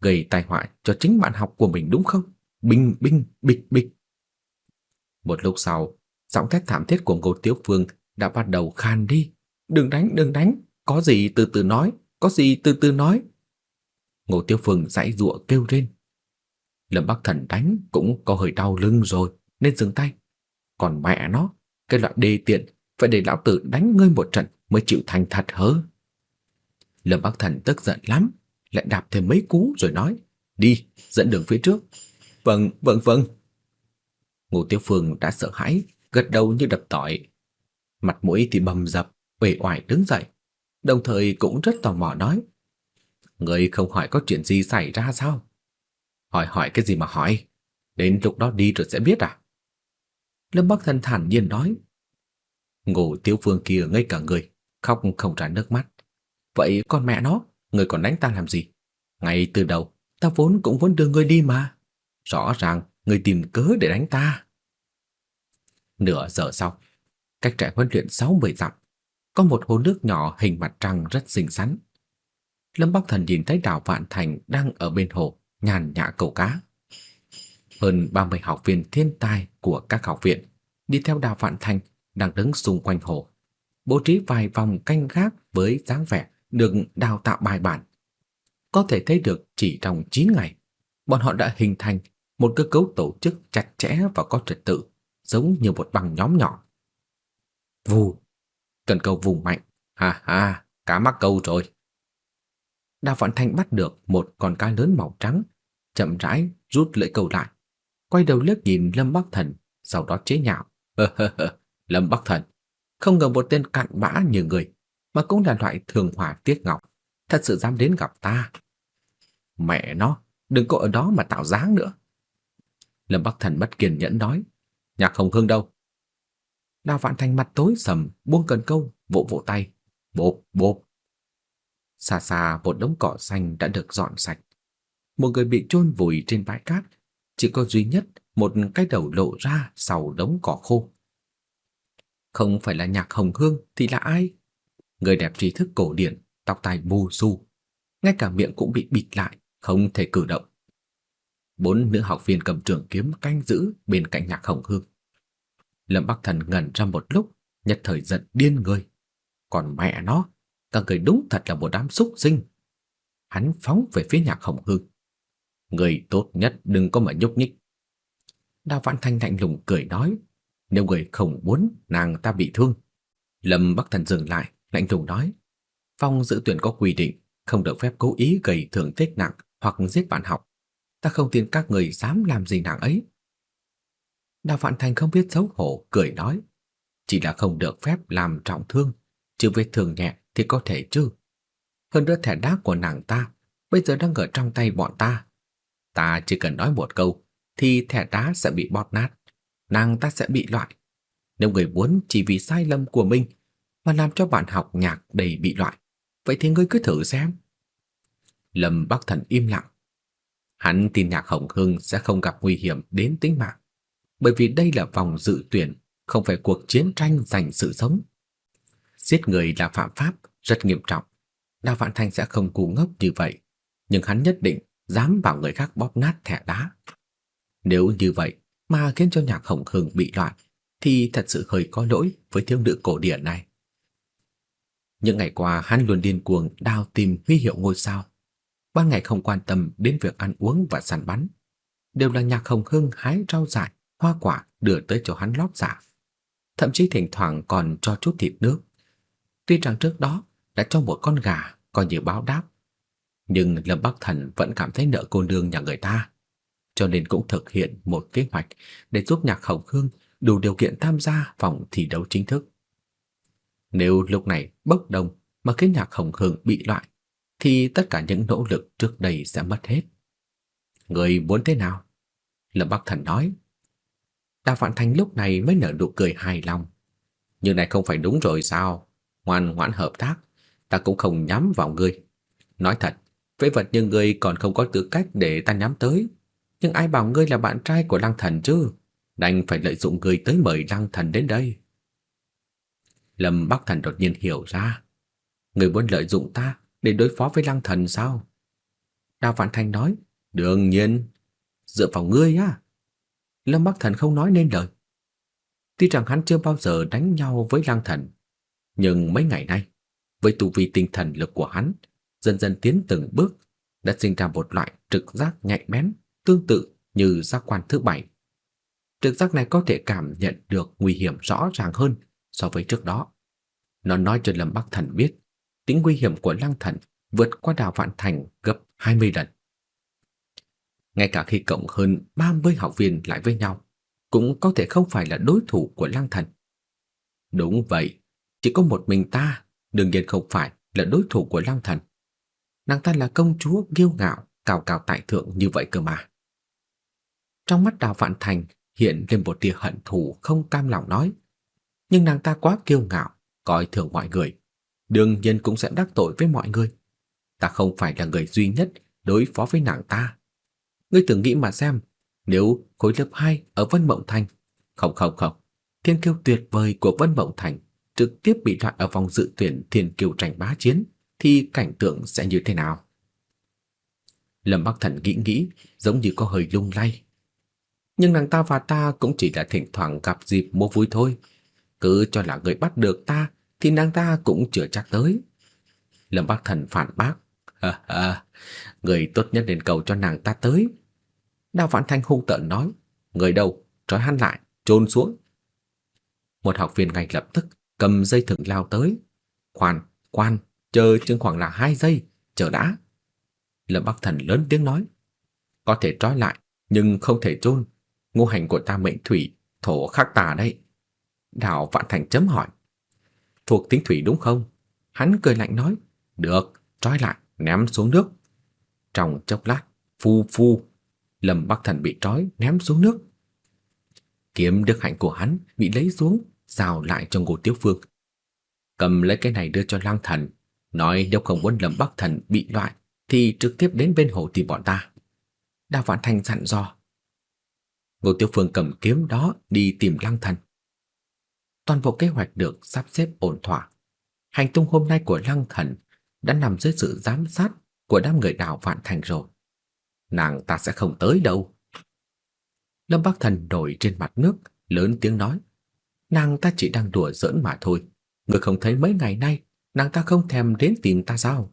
gây tai họa cho chính bạn học của mình đúng không? Bình bình, bịch bịch. Một lúc sau, giọng thét thảm thiết của Ngô Tiếu Phương đã bắt đầu khan đi. Đừng đánh, đừng đánh, có gì từ từ nói, có gì từ từ nói. Ngô Tiếu Phương dãy dụa kêu lên. Lâm Bắc Thần đánh cũng có hơi đau lưng rồi, nên dừng tay. Còn mẹ nó, cái loại đê tiện, phải để lão tử đánh ngươi một trận mới chịu thành thật hớ. Lâm Bắc Thần tức giận lắm, lại đạp thêm mấy cú rồi nói, đi, dẫn đường phía trước. Vâng, vâng, vâng. Ngô Tiếu Phương đã sợ hãi, gật đầu như đập tỏi. Mặt mũi thì bầm dập, uể oải đứng dậy, đồng thời cũng rất tò mò nói. Người không hỏi có chuyện gì xảy ra sao? Hỏi hỏi cái gì mà hỏi? Đến lúc đó đi rồi sẽ biết à? Lâm Bắc Thần thản nhiên nói. Ngô Tiếu Phương kia ngây cả người, khóc không ra nước mắt. Vậy con mẹ nó, người còn đánh ta làm gì? Ngay từ đầu, ta vốn cũng muốn đưa ngươi đi mà. Rõ ràng, ngươi tìm cớ để đánh ta. Nửa giờ sau, cách trại huấn luyện 60 dặm, có một hồ nước nhỏ hình mặt trăng rất xinh xắn. Lâm Bắc Thần nhìn thấy Đào Vạn Thành đang ở bên hồ, nhàn nhã câu cá. Hơn 30 học viên thiên tài của các học viện đi theo Đào Vạn Thành đang đứng xung quanh hồ, bố trí vài vòng canh gác với dáng vẻ được đào tạo bài bản. Có thể thấy được chỉ trong 9 ngày, bọn họ đã hình thành một cơ cấu tổ chức chặt chẽ và có trật tự, giống như một băng nhóm nhỏ. Vù, cần câu vùng mạnh, ha ha, cá mắc câu rồi. Đào Vạn Thanh bắt được một con cá lớn màu trắng, chậm rãi rút lưỡi câu lại, quay đầu liếc nhìn Lâm Bắc Thần, sau đó chế nhạo. Lâm Bắc Thần, không ngờ một tên cặn bã như người, mà cũng là loại thường hỏa tiết ngọc, thật sự dám đến gặp ta. Mẹ nó, đừng có ở đó mà tạo dáng nữa. Lâm Bắc Thần bất kiên nhẫn nói, nhạc hồng hương đâu? Đào Vạn Thành mặt tối sầm, buông cần câu, vỗ vỗ tay, bộp bộp. Xa xa một đống cỏ xanh đã được dọn sạch. Một người bị chôn vùi trên bãi cát, chỉ có duy nhất một cái đầu lộ ra sau đống cỏ khô. Không phải là nhạc hồng hương thì là ai? Người đẹp trí thức cổ điển, tóc tai bù xù, ngay cả miệng cũng bị bịt lại, không thể cử động. Bốn nữ học viên cầm trường kiếm canh giữ bên cạnh nhạc hồng hương. Lâm Bắc Thần ngẩn ra một lúc, nhất thời giận điên người. Còn mẹ nó, các người đúng thật là một đám súc sinh. Hắn phóng về phía nhạc hồng hương. Người tốt nhất đừng có mà nhúc nhích. Đào văn Thanh lạnh lùng cười nói, nếu người không muốn nàng ta bị thương. Lâm Bắc Thần dừng lại, lạnh lùng nói, phong dự tuyển có quy định, không được phép cố ý gây thương tích nặng hoặc giết bạn học. Ta không tin các người dám làm gì nàng ấy. Đào Vạn Thành không biết xấu hổ, cười nói, chỉ là không được phép làm trọng thương, chứ vết thương nhẹ thì có thể chứ. Hơn nữa thẻ đá của nàng ta bây giờ đang ở trong tay bọn ta. Ta chỉ cần nói một câu thì thẻ đá sẽ bị bóp nát, nàng ta sẽ bị loại. Nếu người muốn chỉ vì sai lầm của mình mà làm cho bạn học nhạc đầy bị loại, vậy thì ngươi cứ thử xem. Lâm Bắc Thần im lặng. Hắn tin nhạc Hồng Hưng sẽ không gặp nguy hiểm đến tính mạng, bởi vì đây là vòng dự tuyển, không phải cuộc chiến tranh giành sự sống. Giết người là phạm pháp, rất nghiêm trọng. Đào Vạn Thanh sẽ không ngu ngốc như vậy, nhưng hắn nhất định dám bảo người khác bóp nát thẻ đá. Nếu như vậy mà khiến cho nhạc hồng hưng bị loạn, thì thật sự hơi có lỗi với thiếu nữ cổ điển này. Những ngày qua hắn luôn điên cuồng đào tìm huy hiệu ngôi sao. Ban ngày không quan tâm đến việc ăn uống và săn bắn. Đều là nhạc hồng hưng hái rau dại, hoa quả đưa tới chỗ hắn lót dạ. Thậm chí thỉnh thoảng còn cho chút thịt nước. Tuy rằng trước đó đã cho một con gà coi như báo đáp, nhưng Lâm Bắc Thần vẫn cảm thấy nợ cô nương nhà người ta, cho nên cũng thực hiện một kế hoạch để giúp Nhạc Hồng Hương đủ điều kiện tham gia vòng thi đấu chính thức. Nếu lúc này bốc đồng mà khiến Nhạc Hồng Hương bị loại, thì tất cả những nỗ lực trước đây sẽ mất hết. Người muốn thế nào? Lâm Bắc Thần nói. Đa Vạn Thành lúc này mới nở nụ cười hài lòng. Như này không phải đúng rồi sao? ngoan ngoãn hợp tác, ta cũng không nhắm vào ngươi. Nói thật, phế vật như ngươi còn không có tư cách để ta nhắm tới. Nhưng ai bảo ngươi là bạn trai của Lăng Thần chứ? Đành phải lợi dụng ngươi tới mời Lăng Thần đến đây. Lâm Bắc Thần đột nhiên hiểu ra. Ngươi muốn lợi dụng ta để đối phó với Lăng Thần sao? Đào Vạn Thanh nói, đương nhiên. dựa vào ngươi á. Lâm Bắc Thần không nói nên lời. Tuy rằng hắn chưa bao giờ đánh nhau với Lăng Thần, nhưng mấy ngày nay, với tu vi tinh thần lực của hắn, dần dần tiến từng bước, đã sinh ra một loại trực giác nhạy bén, tương tự như giác quan thứ bảy. Trực giác này có thể cảm nhận được nguy hiểm rõ ràng hơn so với trước đó. Nó nói cho Lâm Bắc Thần biết, tính nguy hiểm của Lăng Thần vượt qua đào Vạn Thành gấp 20 lần. Ngay cả khi cộng hơn 30 học viên lại với nhau, cũng có thể không phải là đối thủ của Lăng Thần. Đúng vậy, chỉ có một mình ta, đương nhiên không phải là đối thủ của Lăng Thần. Nàng ta là công chúa kiêu ngạo, cao cao tại thượng như vậy cơ mà. Trong mắt Đào Vạn Thành hiện lên một tia hận thù không cam lòng nói, nhưng nàng ta quá kiêu ngạo, coi thường mọi người, đương nhiên cũng sẽ đắc tội với mọi người. Ta không phải là người duy nhất đối phó với nàng ta. Ngươi tưởng nghĩ mà xem, nếu khối lớp 2 ở Vân Mộng Thành, không không không, thiên kiêu tuyệt vời của Vân Mộng Thành trực tiếp bị loại ở vòng dự tuyển thiên kiêu tranh bá chiến, thì cảnh tượng sẽ như thế nào? Lâm Bắc Thần nghĩ nghĩ, giống như có hơi lung lay. Nhưng nàng ta và ta cũng chỉ là thỉnh thoảng gặp dịp mua vui thôi. Cứ cho là người bắt được ta, thì nàng ta cũng chưa chắc tới. Lâm Bắc Thần phản bác. À, à, người tốt nhất nên cầu cho nàng ta tới. Đào Vạn Thanh hung tợn nói. Người đâu, trói hắn lại, trôn xuống. Một học viên ngay lập tức cầm dây thừng lao tới. Khoan, quan, chờ chừng khoảng là hai giây, chờ đã. Lâm Bắc Thần lớn tiếng nói. Có thể trói lại, nhưng không thể trôn Ngô hành của ta mệnh thủy, thổ khắc tà đây. Đào Vạn Thành chấm hỏi. Thuộc tính thủy đúng không? Hắn cười lạnh nói. Được, trói lại, ném xuống nước. Trong chốc lát, phu phu, Lâm Bắc Thần bị trói ném xuống nước. Kiếm đức hạnh của hắn bị lấy xuống, giao lại cho Ngô Tiếu Phương. Cầm lấy cái này đưa cho Lang Thần, nói nếu không muốn Lâm Bắc Thần bị loại thì trực tiếp đến bên hồ tìm bọn ta. Đào Vạn Thành dặn dò. Ngô tiêu Phương cầm kiếm đó đi tìm Lăng Thần. Toàn bộ kế hoạch được sắp xếp ổn thỏa. Hành tung hôm nay của Lăng Thần đã nằm dưới sự giám sát của đám người đào Vạn Thành rồi. Nàng ta sẽ không tới đâu. Lâm Bắc Thần nổi trên mặt nước, lớn tiếng nói. Nàng ta chỉ đang đùa giỡn mà thôi. Người không thấy mấy ngày nay, nàng ta không thèm đến tìm ta sao?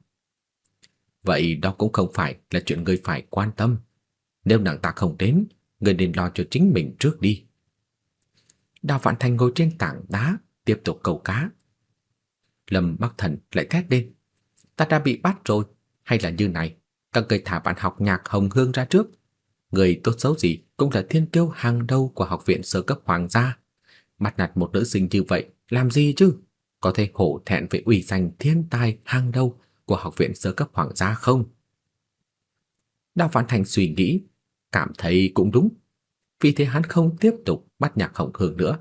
Vậy đó cũng không phải là chuyện người phải quan tâm. Nếu nàng ta không đến, người nên lo cho chính mình trước đi. Đào Vạn Thành ngồi trên tảng đá, tiếp tục câu cá. Lâm Bắc Thần lại thét lên. Ta đã bị bắt rồi, hay là như này, các người thả bạn học nhạc hồng hương ra trước. Người tốt xấu gì cũng là thiên kiêu hàng đầu của học viện sơ cấp hoàng gia. Mặt nạt một nữ sinh như vậy, làm gì chứ? Có thể hổ thẹn với ủy danh thiên tài hàng đầu của học viện sơ cấp hoàng gia không? Đào Vạn Thành suy nghĩ, cảm thấy cũng đúng. Vì thế hắn không tiếp tục bắt nhạc hồng hương nữa.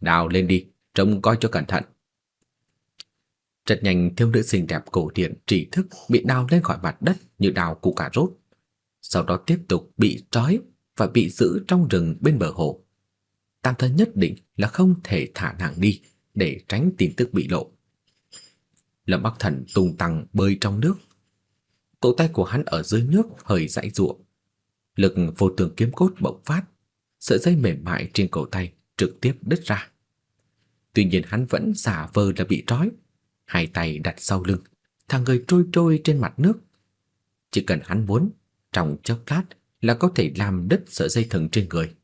Đào lên đi, trông coi cho cẩn thận. Rất nhanh thiếu nữ xinh đẹp cổ điển trí thức bị đào lên khỏi mặt đất như đào củ cà rốt. Sau đó tiếp tục bị trói và bị giữ trong rừng bên bờ hồ. tam thân nhất định là không thể thả nàng đi để tránh tin tức bị lộ. Lâm Bắc Thần tung tăng bơi trong nước. Cổ tay của hắn ở dưới nước hơi dãy ruộng. Lực vô tường kiếm cốt bộc phát, sợi dây mềm mại trên cổ tay trực tiếp đứt ra. Tuy nhiên hắn vẫn giả vờ là bị trói, hai tay đặt sau lưng, thằng người trôi trôi trên mặt nước. Chỉ cần hắn muốn, trong chốc lát là có thể làm đứt sợi dây thừng trên người.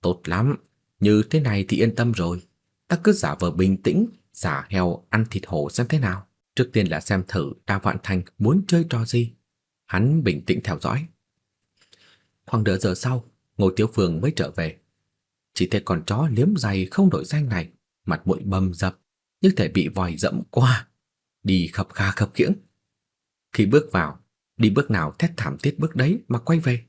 Tốt lắm, như thế này thì yên tâm rồi. Ta cứ giả vờ bình tĩnh, giả heo ăn thịt hổ xem thế nào. Trước tiên là xem thử Đa Vạn Thành muốn chơi trò gì. Hắn bình tĩnh theo dõi. Khoảng nửa giờ sau, Ngô Tiếu Phương mới trở về. Chỉ thấy con chó liếm giày không đổi danh này, mặt mũi bầm dập, như thể bị vòi dẫm qua, đi khập kha khập khiễng. Khi bước vào, đi bước nào thét thảm thiết bước đấy mà quay về.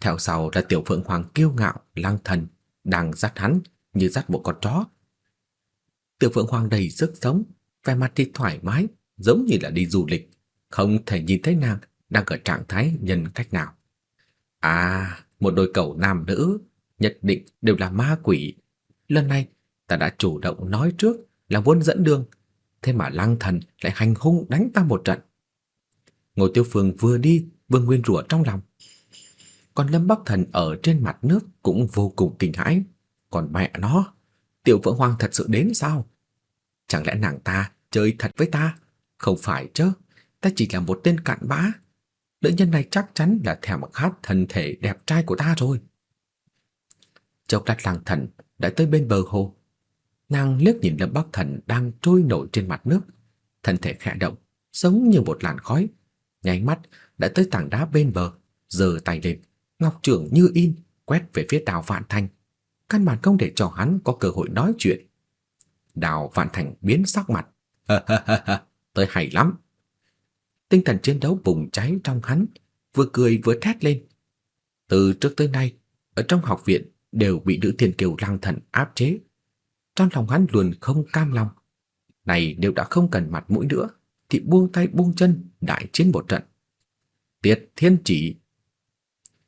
Theo sau là tiểu phượng hoàng kiêu ngạo, lang thần, đang dắt hắn như dắt một con chó. Tiểu phượng hoàng đầy sức sống, vẻ mặt thì thoải mái, giống như là đi du lịch, không thể nhìn thấy nàng đang ở trạng thái nhân cách nào. À, một đôi cậu nam nữ, nhất định đều là ma quỷ. Lần này, ta đã chủ động nói trước là muốn dẫn đường, thế mà lăng thần lại hành hung đánh ta một trận. Ngô Tiêu Phương vừa đi vừa nguyên rủa trong lòng. còn Lâm Bắc Thần ở trên mặt nước cũng vô cùng kinh hãi. Còn mẹ nó, Tiểu Vượng Hoàng thật sự đến sao? Chẳng lẽ nàng ta chơi thật với ta? Không phải chứ, ta chỉ là một tên cặn bã. Nữ nhân này chắc chắn là thèm khát thân thể đẹp trai của ta rồi. Chốc lát lang thần đã tới bên bờ hồ. Nàng liếc nhìn Lâm Bắc Thần đang trôi nổi trên mặt nước, thân thể khẽ động, giống như một làn khói, nháy mắt đã tới tảng đá bên bờ, giơ tay lên, ngọc trưởng như in quét về phía Đào Vạn Thành, căn bản không để cho hắn có cơ hội nói chuyện. Đào Vạn Thành biến sắc mặt, ha ha ha ha, tới hay lắm. Tinh thần chiến đấu bùng cháy trong hắn, vừa cười vừa thét lên. Từ trước tới nay, ở trong học viện đều bị nữ thiên kiều lang thần áp chế. Trong lòng hắn luôn không cam lòng. Này nếu đã không cần mặt mũi nữa, thì buông tay buông chân đại chiến một trận. Tiệt thiên chỉ.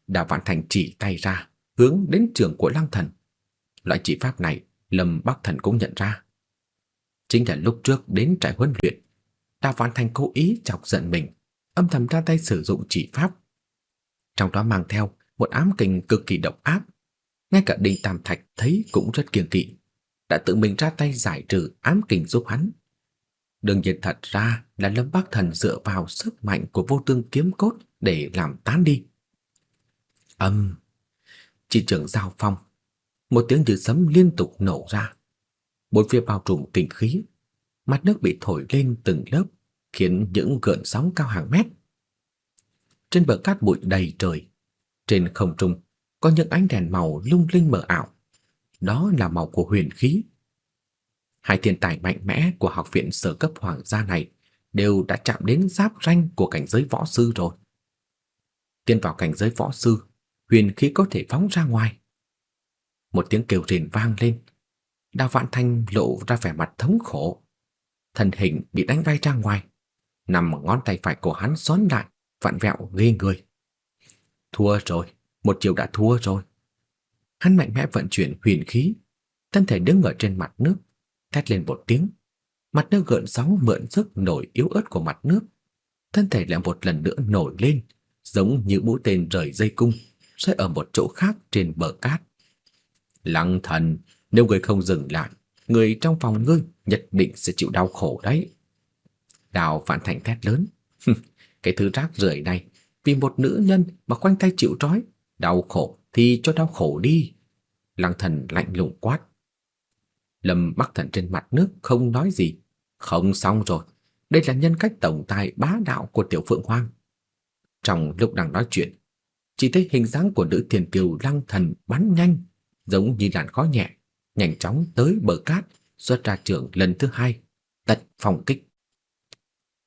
Đào Vạn Thành chỉ tay ra, hướng đến trường của lang thần. Loại chỉ pháp này, Lâm Bắc Thần cũng nhận ra. Chính là lúc trước đến trại huấn luyện, Đào Vạn Thành cố ý chọc giận mình, âm thầm ra tay sử dụng chỉ pháp. Trong đó mang theo một ám kình cực kỳ độc ác, ngay cả Đinh Tam Thạch thấy cũng rất kiêng kỵ, đã tự mình ra tay giải trừ ám kình giúp hắn. Đương nhiên thật ra là Lâm Bắc Thần dựa vào sức mạnh của vô tương kiếm cốt để làm tán đi. Âm, chỉ trưởng giao phong, một tiếng như sấm liên tục nổ ra. Bốn phía bao trùm kinh khí, mặt nước bị thổi lên từng lớp, khiến những gợn sóng cao hàng mét. Trên bờ cát bụi đầy trời, trên không trung có những ánh đèn màu lung linh mờ ảo. Đó là màu của huyền khí. Hai thiên tài mạnh mẽ của học viện sở cấp hoàng gia này đều đã chạm đến giáp ranh của cảnh giới võ sư rồi. Tiến vào cảnh giới võ sư, huyền khí có thể phóng ra ngoài. Một tiếng kêu rền vang lên. Đào Vạn Thanh lộ ra vẻ mặt thống khổ. Thân hình bị đánh bay ra ngoài. Nằm ngón tay phải của hắn xón lại, vặn vẹo ghê người. Thua rồi, một chiều đã thua rồi. Hắn mạnh mẽ vận chuyển huyền khí, thân thể đứng ở trên mặt nước, thét lên một tiếng. Mặt nước gợn sóng mượn sức nổi yếu ớt của mặt nước. Thân thể lại một lần nữa nổi lên, giống như mũi tên rời dây cung, sẽ ở một chỗ khác trên bờ cát. Lăng thần, nếu người không dừng lại, người trong phòng ngươi nhất định sẽ chịu đau khổ đấy. Đào phản thành thét lớn. cái thứ rác rưởi này, vì một nữ nhân mà quanh tay chịu trói, đau khổ thì cho đau khổ đi. Lăng thần lạnh lùng quát. Lâm Bắc Thần trên mặt nước không nói gì. Không xong rồi, đây là nhân cách tổng tài bá đạo của Tiểu Phượng Hoàng. Trong lúc đang nói chuyện, chỉ thấy hình dáng của nữ thiền kiều lăng thần bắn nhanh, giống như làn khói nhẹ, nhanh chóng tới bờ cát, xuất ra trường lần thứ hai, tật phòng kích.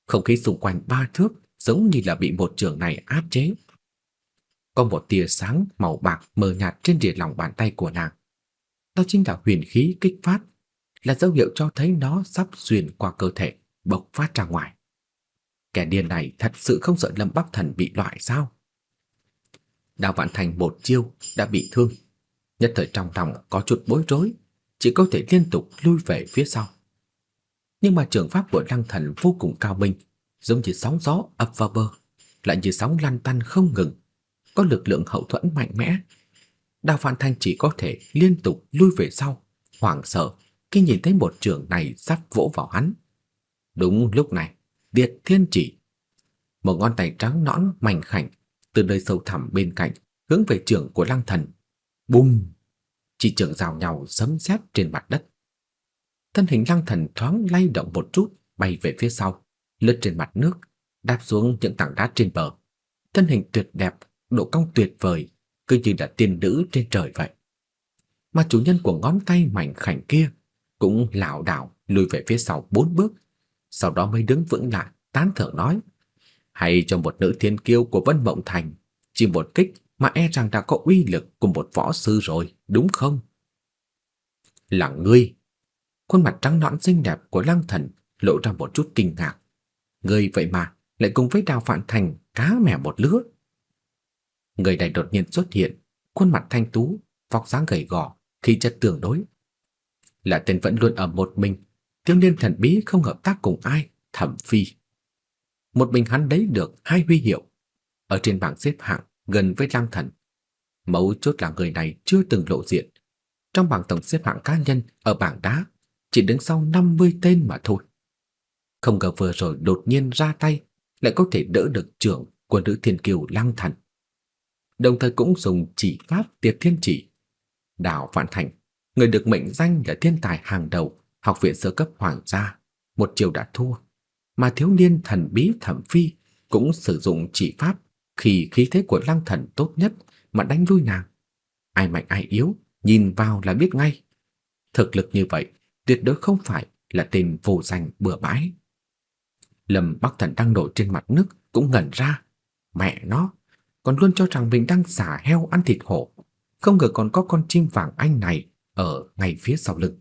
Không khí xung quanh ba thước giống như là bị một trường này áp chế. Có một tia sáng màu bạc mờ nhạt trên rìa lòng bàn tay của nàng. Đó chính là huyền khí kích phát, là dấu hiệu cho thấy nó sắp xuyên qua cơ thể, bộc phát ra ngoài. Kẻ điên này thật sự không sợ Lâm Bắc Thần bị loại sao? Đào Vạn Thành một chiêu đã bị thương, nhất thời trong lòng có chút bối rối, chỉ có thể liên tục lui về phía sau. Nhưng mà trường pháp của Lăng Thần vô cùng cao minh, giống như sóng gió ập vào bờ, lại như sóng lăn tăn không ngừng, có lực lượng hậu thuẫn mạnh mẽ. Đào phan thanh chỉ có thể liên tục lui về sau, hoảng sợ khi nhìn thấy một trường này sắp vỗ vào hắn. Đúng lúc này, Điệt Thiên Chỉ, một ngón tay trắng nõn mảnh khảnh từ nơi sâu thẳm bên cạnh hướng về trường của Lăng Thần. Bùng! Chỉ trường rào nhau sấm sét trên mặt đất. Thân hình Lăng Thần thoáng lay động một chút, bay về phía sau, lướt trên mặt nước, đáp xuống những tảng đá trên bờ. Thân hình tuyệt đẹp, độ cong tuyệt vời, cứ như là tiên nữ trên trời vậy. Mà chủ nhân của ngón tay mảnh khảnh kia cũng lảo đảo lùi về phía sau bốn bước, sau đó mới đứng vững lại, tán thưởng nói: "Hay cho một nữ thiên kiêu của Vân Mộng Thành, chỉ một kích mà e rằng đã có uy lực của một võ sư rồi, đúng không?" Là ngươi. Khuôn mặt trắng nõn xinh đẹp của Lăng Thần lộ ra một chút kinh ngạc. Ngươi vậy mà lại cùng với Đào Phạn Thành cá mẻ một lứa. Người này đột nhiên xuất hiện, khuôn mặt thanh tú, vóc dáng gầy gò, khí chất tương đối, là tên vẫn luôn ở một mình, thiếu niên thần bí không hợp tác cùng ai, Thẩm Phi. Một mình hắn lấy được hai huy hiệu ở trên bảng xếp hạng gần với Lăng Thần, Mấu chốt là người này chưa từng lộ diện. Trong bảng tổng xếp hạng cá nhân ở bảng đá, chỉ đứng sau 50 tên mà thôi. Không ngờ vừa rồi đột nhiên ra tay, lại có thể đỡ được trưởng của nữ thiên kiều lăng thần. Đồng thời cũng dùng chỉ pháp tiệt thiên chỉ. Đào Vạn Thành, người được mệnh danh là thiên tài hàng đầu học viện sơ cấp hoàng gia, một chiều đã thua. Mà thiếu niên thần bí thẩm phi cũng sử dụng chỉ pháp khi khí thế của lăng thần tốt nhất mà đánh lui nàng. Ai mạnh ai yếu, nhìn vào là biết ngay. Thực lực như vậy, tuyệt đối không phải là tên vô danh bừa bãi. Lâm Bắc Thần đang nổi trên mặt nước cũng ngẩn ra. Mẹ nó, còn luôn cho rằng mình đang xả heo ăn thịt hổ. Không ngờ còn có con chim vàng anh này ở ngay phía sau lưng.